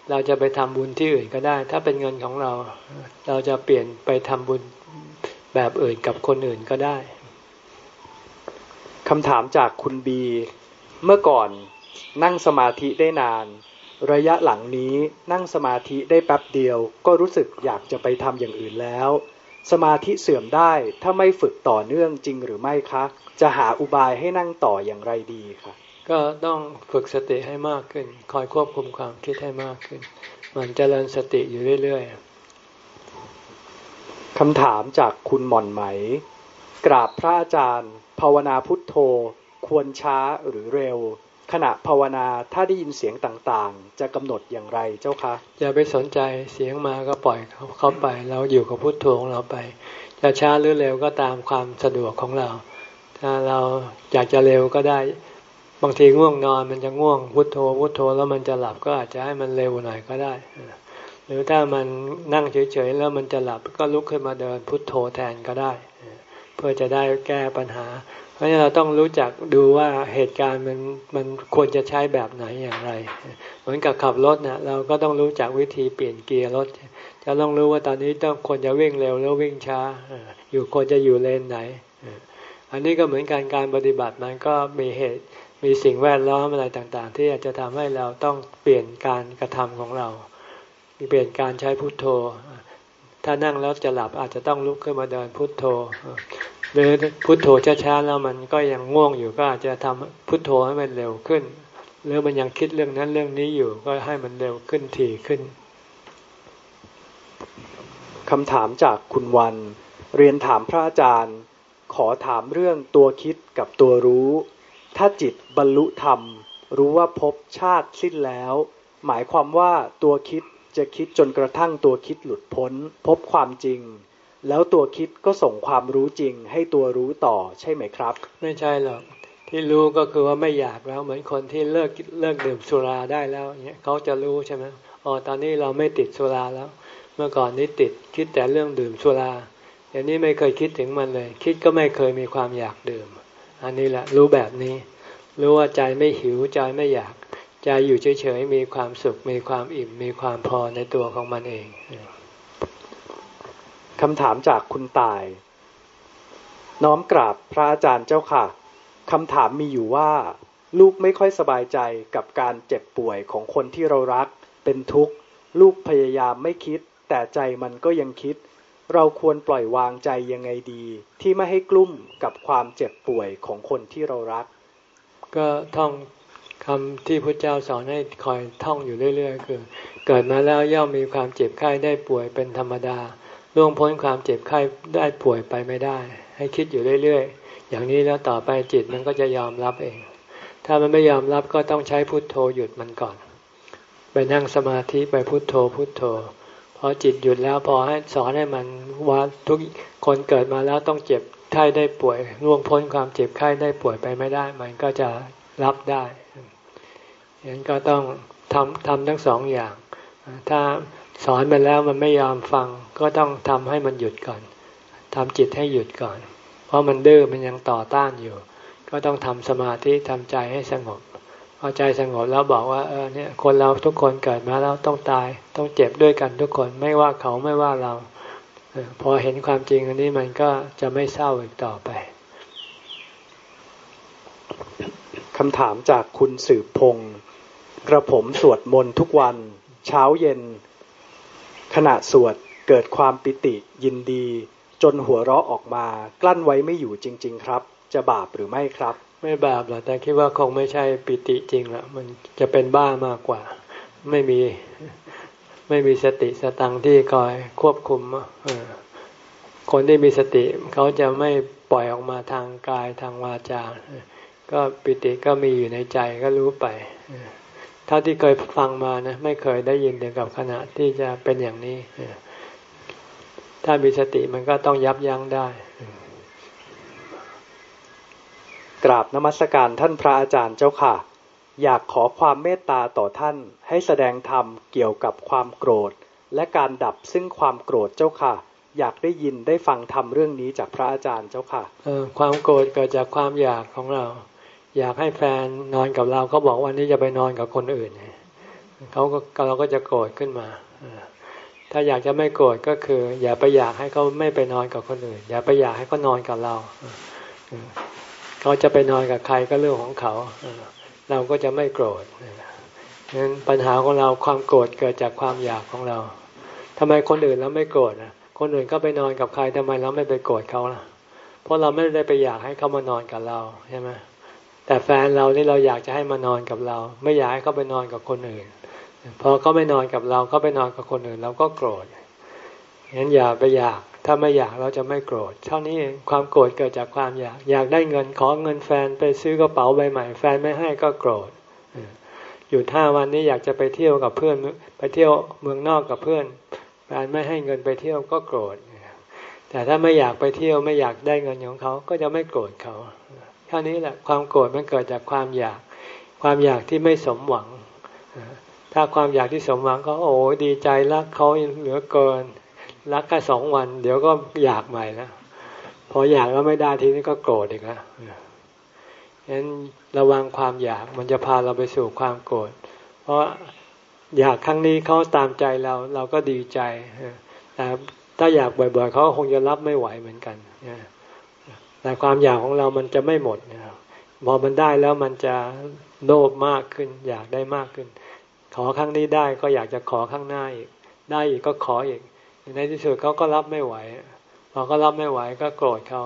เราจะไปทำบุญที่อื่นก็ได้ ถ้าเป็นเงินของเรา เราจะเปลี่ยนไปทำบุญแบบอื่นกับคนอื่นก็ได้คำถามจากคุณบี เมื่อก่อนนั่งสมาธิได้นาน ระยะหลังนี้นั่งสมาธิได้แป๊บเดียว ก็รู้สึกอยากจะไปทำอย่างอื่นแล้ว สมาธิเสื่อมได้ถ้าไม่ฝึกต่อเนื่องจริงหรือไม่คะ จะหาอุบายให้นั่งต่ออย่างไรดีคะ ก็ต้องฝึกสติให้มากขึ้น คอยควบคุมความคิดให้มากขึ้น มันจเจริญสติอยู่เรื่อยๆคำถามจากคุณหม่อนไหม กราบพระอาจารย์ ภาวนาพุทโธ ควรช้าหรือเร็ว ขณะภาวนาถ้าได้ยินเสียงต่างๆ จะกำหนดอย่างไรเจ้าคะอย่าไปสนใจเสียงมาก็ปล่อยเข้าไป เราอยู่กับพุทโธของเราไป จะช้าหรือเร็วก็ตามความสะดวกของเรา ถ้าเราอยากจะเร็วก็ได้ บางทีง่วงนอนมันจะง่วงพุโทโธพุโทโธแล้วมันจะหลับก็อาจจะให้มันเร็วหน่อยก็ได้ หรือถ้ามันนั่งเฉยๆแล้วมันจะหลับก็ลุกขึ้นมาเดินพุโทโธแทนก็ได้ เพื่อจะได้แก้ปัญหา เพราะฉะนั้นเราต้องรู้จักดูว่าเหตุการณ์มันมันควรจะใช้แบบไหนอย่างไร เหมือนกับขับรถนะเราก็ต้องรู้จักวิธีเปลี่ยนเกียร์รถจะต้องรู้ว่าตอนนี้ต้องควรจะวิ่งเร็วแล้ววิ่งช้า อยู่ควรจะอยู่เลนไหน อันนี้ก็เหมือนการการปฏิบัติมันก็มีเหตุ มีสิ่งแวดล้อมอะไรต่างๆ ที่อาจจะทำให้เราต้องเปลี่ยนการกระทำของเรา เปลี่ยนการใช้พุทโธ ถ้านั่งแล้วจะหลับอาจจะต้องลุกขึ้นมาเดินพุทโธ หรือพุทโธช้าๆแล้วมันก็ยังง่วงอยู่ก็อาจจะทำพุทโธให้มันเร็วขึ้น หรือมันยังคิดเรื่องนั้นเรื่องนี้อยู่ก็ให้มันเร็วขึ้นถี่ขึ้นคำถามจากคุณวัน เรียนถามพระอาจารย์ ขอถามเรื่องตัวคิดกับตัวรู้ ถ้าจิตบรรลุธรรม รู้ว่าพบชาติสิ้นแล้ว หมายความว่าตัวคิดจะคิดจนกระทั่งตัวคิดหลุดพ้น พบความจริง แล้วตัวคิดก็ส่งความรู้จริง ให้ตัวรู้ต่อใช่ไหมครับ ไม่ใช่หรอกที่รู้ก็คือว่าไม่อยากแล้วเหมือนคนที่เลิกเลิกดื่มสุราได้แล้วเนี่ยเขาจะรู้ใช่ไหมอ๋อตอนนี้เราไม่ติดสุราแล้ว เมื่อก่อนนี้ติดคิดแต่เรื่องดื่มสุราอย่างนี้ไม่เคยคิดถึงมันเลย คิดก็ไม่เคยมีความอยากดื่ม อันนี้แหละรู้แบบนี้ รู้ว่าใจไม่หิวใจไม่อยาก ใจอยู่เฉยๆมีความสุข มีความอิ่ม มีความพอในตัวของมันเองคำถามจากคุณตาย น้อมกราบพระอาจารย์เจ้าค่ะคำถามมีอยู่ว่า ลูกไม่ค่อยสบายใจกับการเจ็บป่วยของคนที่เรารัก เป็นทุกข์ ลูกพยายามไม่คิด แต่ใจมันก็ยังคิด เราควรปล่อยวางใจยังไงดี ที่ไม่ให้กลุ้มกับความเจ็บป่วยของคนที่เรารัก ก็ท่องคำที่พระเจ้าสอนให้คอยท่องอยู่เรื่อย ๆ คือ เกิดมาแล้วย่อมมีความเจ็บไข้ได้ป่วยเป็นธรรมดาล่วงพ้นความเจ็บไข้ได้ป่วยไปไม่ได้ ให้คิดอยู่เรื่อยๆ อย่างนี้แล้วต่อไปจิตมันก็จะยอมรับเอง ถ้ามันไม่ยอมรับก็ต้องใช้พุทโธหยุดมันก่อน ไปนั่งสมาธิไปพุทโธพุทโธ พอจิตหยุดแล้วพอให้สอนให้มันว่าทุกคนเกิดมาแล้วต้องเจ็บไข้ได้ป่วยล่วงพ้นความเจ็บไข้ได้ป่วยไปไม่ได้ มันก็จะรับได้ยังนั้นก็ต้องทำทำทั้งสองอย่าง ถ้าสอนไปแล้วมันไม่ยอมฟังก็ต้องทำให้มันหยุดก่อนทำจิตให้หยุดก่อน เพราะมันดื้อมันยังต่อต้านอยู่ ก็ต้องทำสมาธิทำใจให้สงบ พอใจสงบแล้วบอกว่าเออเนี่ยคนเราทุกคนเกิดมาแล้วต้องตาย ต้องเจ็บด้วยกันทุกคนไม่ว่าเขาไม่ว่าเราพอเห็นความจริงอันนี้มันก็จะไม่เศร้าอีกต่อไปคำถามจากคุณสืบพงศ์กระผมสวดมนต์ทุกวัน เช้าเย็น ขณะสวดเกิดความปิติยินดี จนหัวเราะออกมา กลั้นไว้ไม่อยู่จริง ๆ ครับ จะบาปหรือไม่ครับ ไม่บาปหรอกแต่คิดว่าคงไม่ใช่ปิติจริงละมันจะเป็นบ้ามากกว่า ไม่มีไม่มีสติสตังที่คอยควบคุมคนที่มีสติเขาจะไม่ปล่อยออกมาทางกายทางวาจา ก็ปิติก็มีอยู่ในใจก็รู้ไปเท่าที่เคยฟังมานะไม่เคยได้ยินเดียวกับขณะที่จะเป็นอย่างนี้ถ้ามีสติมันก็ต้องยับยั้งได้ กราบนมัสการท่านพระอาจารย์เจ้าค่ะ อยากขอความเมตตาต่อท่านให้แสดงธรรมเกี่ยวกับความโกรธ และการดับซึ่งความโกรธเจ้าค่ะ อยากได้ยินได้ฟังธรรมเรื่องนี้จากพระอาจารย์เจ้าค่ะความโกรธเกิดจากความอยากของเรา อยากให้แฟนนอนกับเราเขาบอกวันนี้จะไปนอนกับคนอื่นเขาก็เราก็จะโกรธขึ้นมาถ้าอยากจะไม่โกรธก็คือ อย่าไปอยากให้เขาไม่ไปนอนกับคนอื่น อย่าไปอยากให้เขานอนกับเรา เขาจะไปนอนกับใครก็เรื่องของเขา เราก็จะไม่โกรธนั้นปัญหาของเราความโกรธเกิดจากความอยากของเราทำไมคนอื่นเราไม่โกรธอะคนอื่นก็ไปนอนกับใครทำไมเราไม่ไปโกรธเขาล่ะ เพราะเราไม่ได้ไปอยากให้เขามานอนกับเราใช่ไหมแต่แฟนเรานี่เราอยากจะให้มานอนกับเรา ไม่อยากให้เขาไปนอนกับคนอื่น พอเขาไม่นอนกับเราเขาไปนอนกับคนอื่น เราก็โกรธงั้นอย่าไปอยาก ถ้าไม่อยากเราจะไม่โกรธ เท่านี้เองความโกรธเกิดจากความอยาก อยากได้เงินขอเงินแฟนไปซื้อกระเป๋าใบใหม่ แฟนไม่ให้ก็โกรธอยู่ท่าวันนี้อยากจะไปเที่ยวกับเพื่อนไปเที่ยวเมืองนอกกับเพื่อนแฟนไม่ให้เงินไปเที่ยวก็โกรธแต่ถ้าไม่อยากไปเที่ยวไม่อยากได้เงินของเขาก็จะไม่โกรธเขาเท่านี้แหละความโกรธมันเกิดจากความอยาก ความอยากที่ไม่สมหวัง ถ้าความอยากที่สมหวังก็โอ้ดีใจรักเขาเหลือเกิน รักแค่สองวัน เดี๋ยวก็อยากใหม่แล้วพออยากแล้วไม่ได้ทีนี้ก็โกรธอีกแล้วฉะนั้นระวังความอยากมันจะพาเราไปสู่ความโกรธ เพราะอยากครั้งนี้เขาตามใจเราเราก็ดีใจ แต่ถ้าอยากบ่อยๆเขาคงจะรับไม่ไหวเหมือนกันแต่ความอยากของเรามันจะไม่หมดพอมันได้แล้วมันจะโลภมากขึ้น อยากได้มากขึ้น ขอครั้งนี้ได้ก็อยากจะขอข้างหน้าอีก ได้อีกก็ขออีก ในที่สุดเขาก็รับไม่ไหวพอเขารับไม่ไหวก็โกรธเขา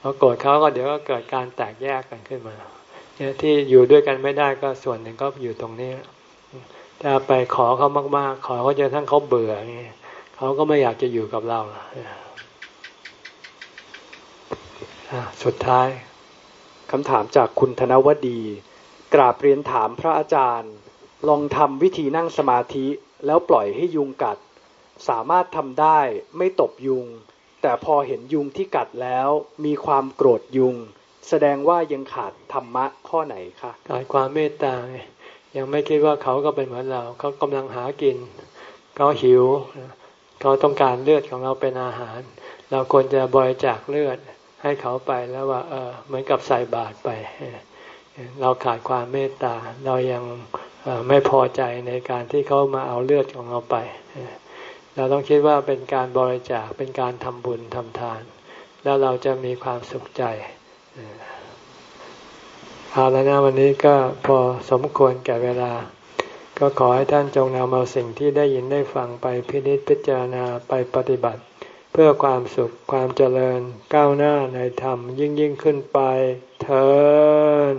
พอโกรธเขาก็เดี๋ยวก็เกิดการแตกแยกกันขึ้นมาเนี่ยที่อยู่ด้วยกันไม่ได้ก็ส่วนหนึ่งก็อยู่ตรงนี้ถ้าไปขอเขามาก ๆ ขอเขาจะทั้งเขาเบื่อไงเขาก็ไม่อยากจะอยู่กับเราสุดท้ายคำถามจากคุณธนวดี กราบเรียนถามพระอาจารย์ ลองทำวิธีนั่งสมาธิแล้วปล่อยให้ยุงกัด สามารถทำได้ไม่ตบยุง แต่พอเห็นยุงที่กัดแล้วมีความโกรธยุง แสดงว่ายังขาดธรรมะข้อไหนคะขาดความเมตตายังไม่คิดว่าเขาก็เป็นเหมือนเราเขากำลังหากินเขาหิวเขาต้องการเลือดของเราเป็นอาหาร เราควรจะบริจาคเลือดให้เขาไปแล้วว่าเออเหมือนกับใส่บาตรไป เราขาดความเมตตา เรายังไม่พอใจในการที่เขามาเอาเลือดของเราไป เราต้องคิดว่าเป็นการบริจาคเป็นการทำบุญทำทาน แล้วเราจะมีความสุขใจเอาแล้วนะวันนี้ก็พอสมควรแก่เวลา ก็ขอให้ท่านจงนำเอาสิ่งที่ได้ยินได้ฟังไปพินิจพิจารณาไปปฏิบัติ เพื่อความสุขความเจริญก้าวหน้าในธรรมยิ่งยิ่งขึ้นไปเธอ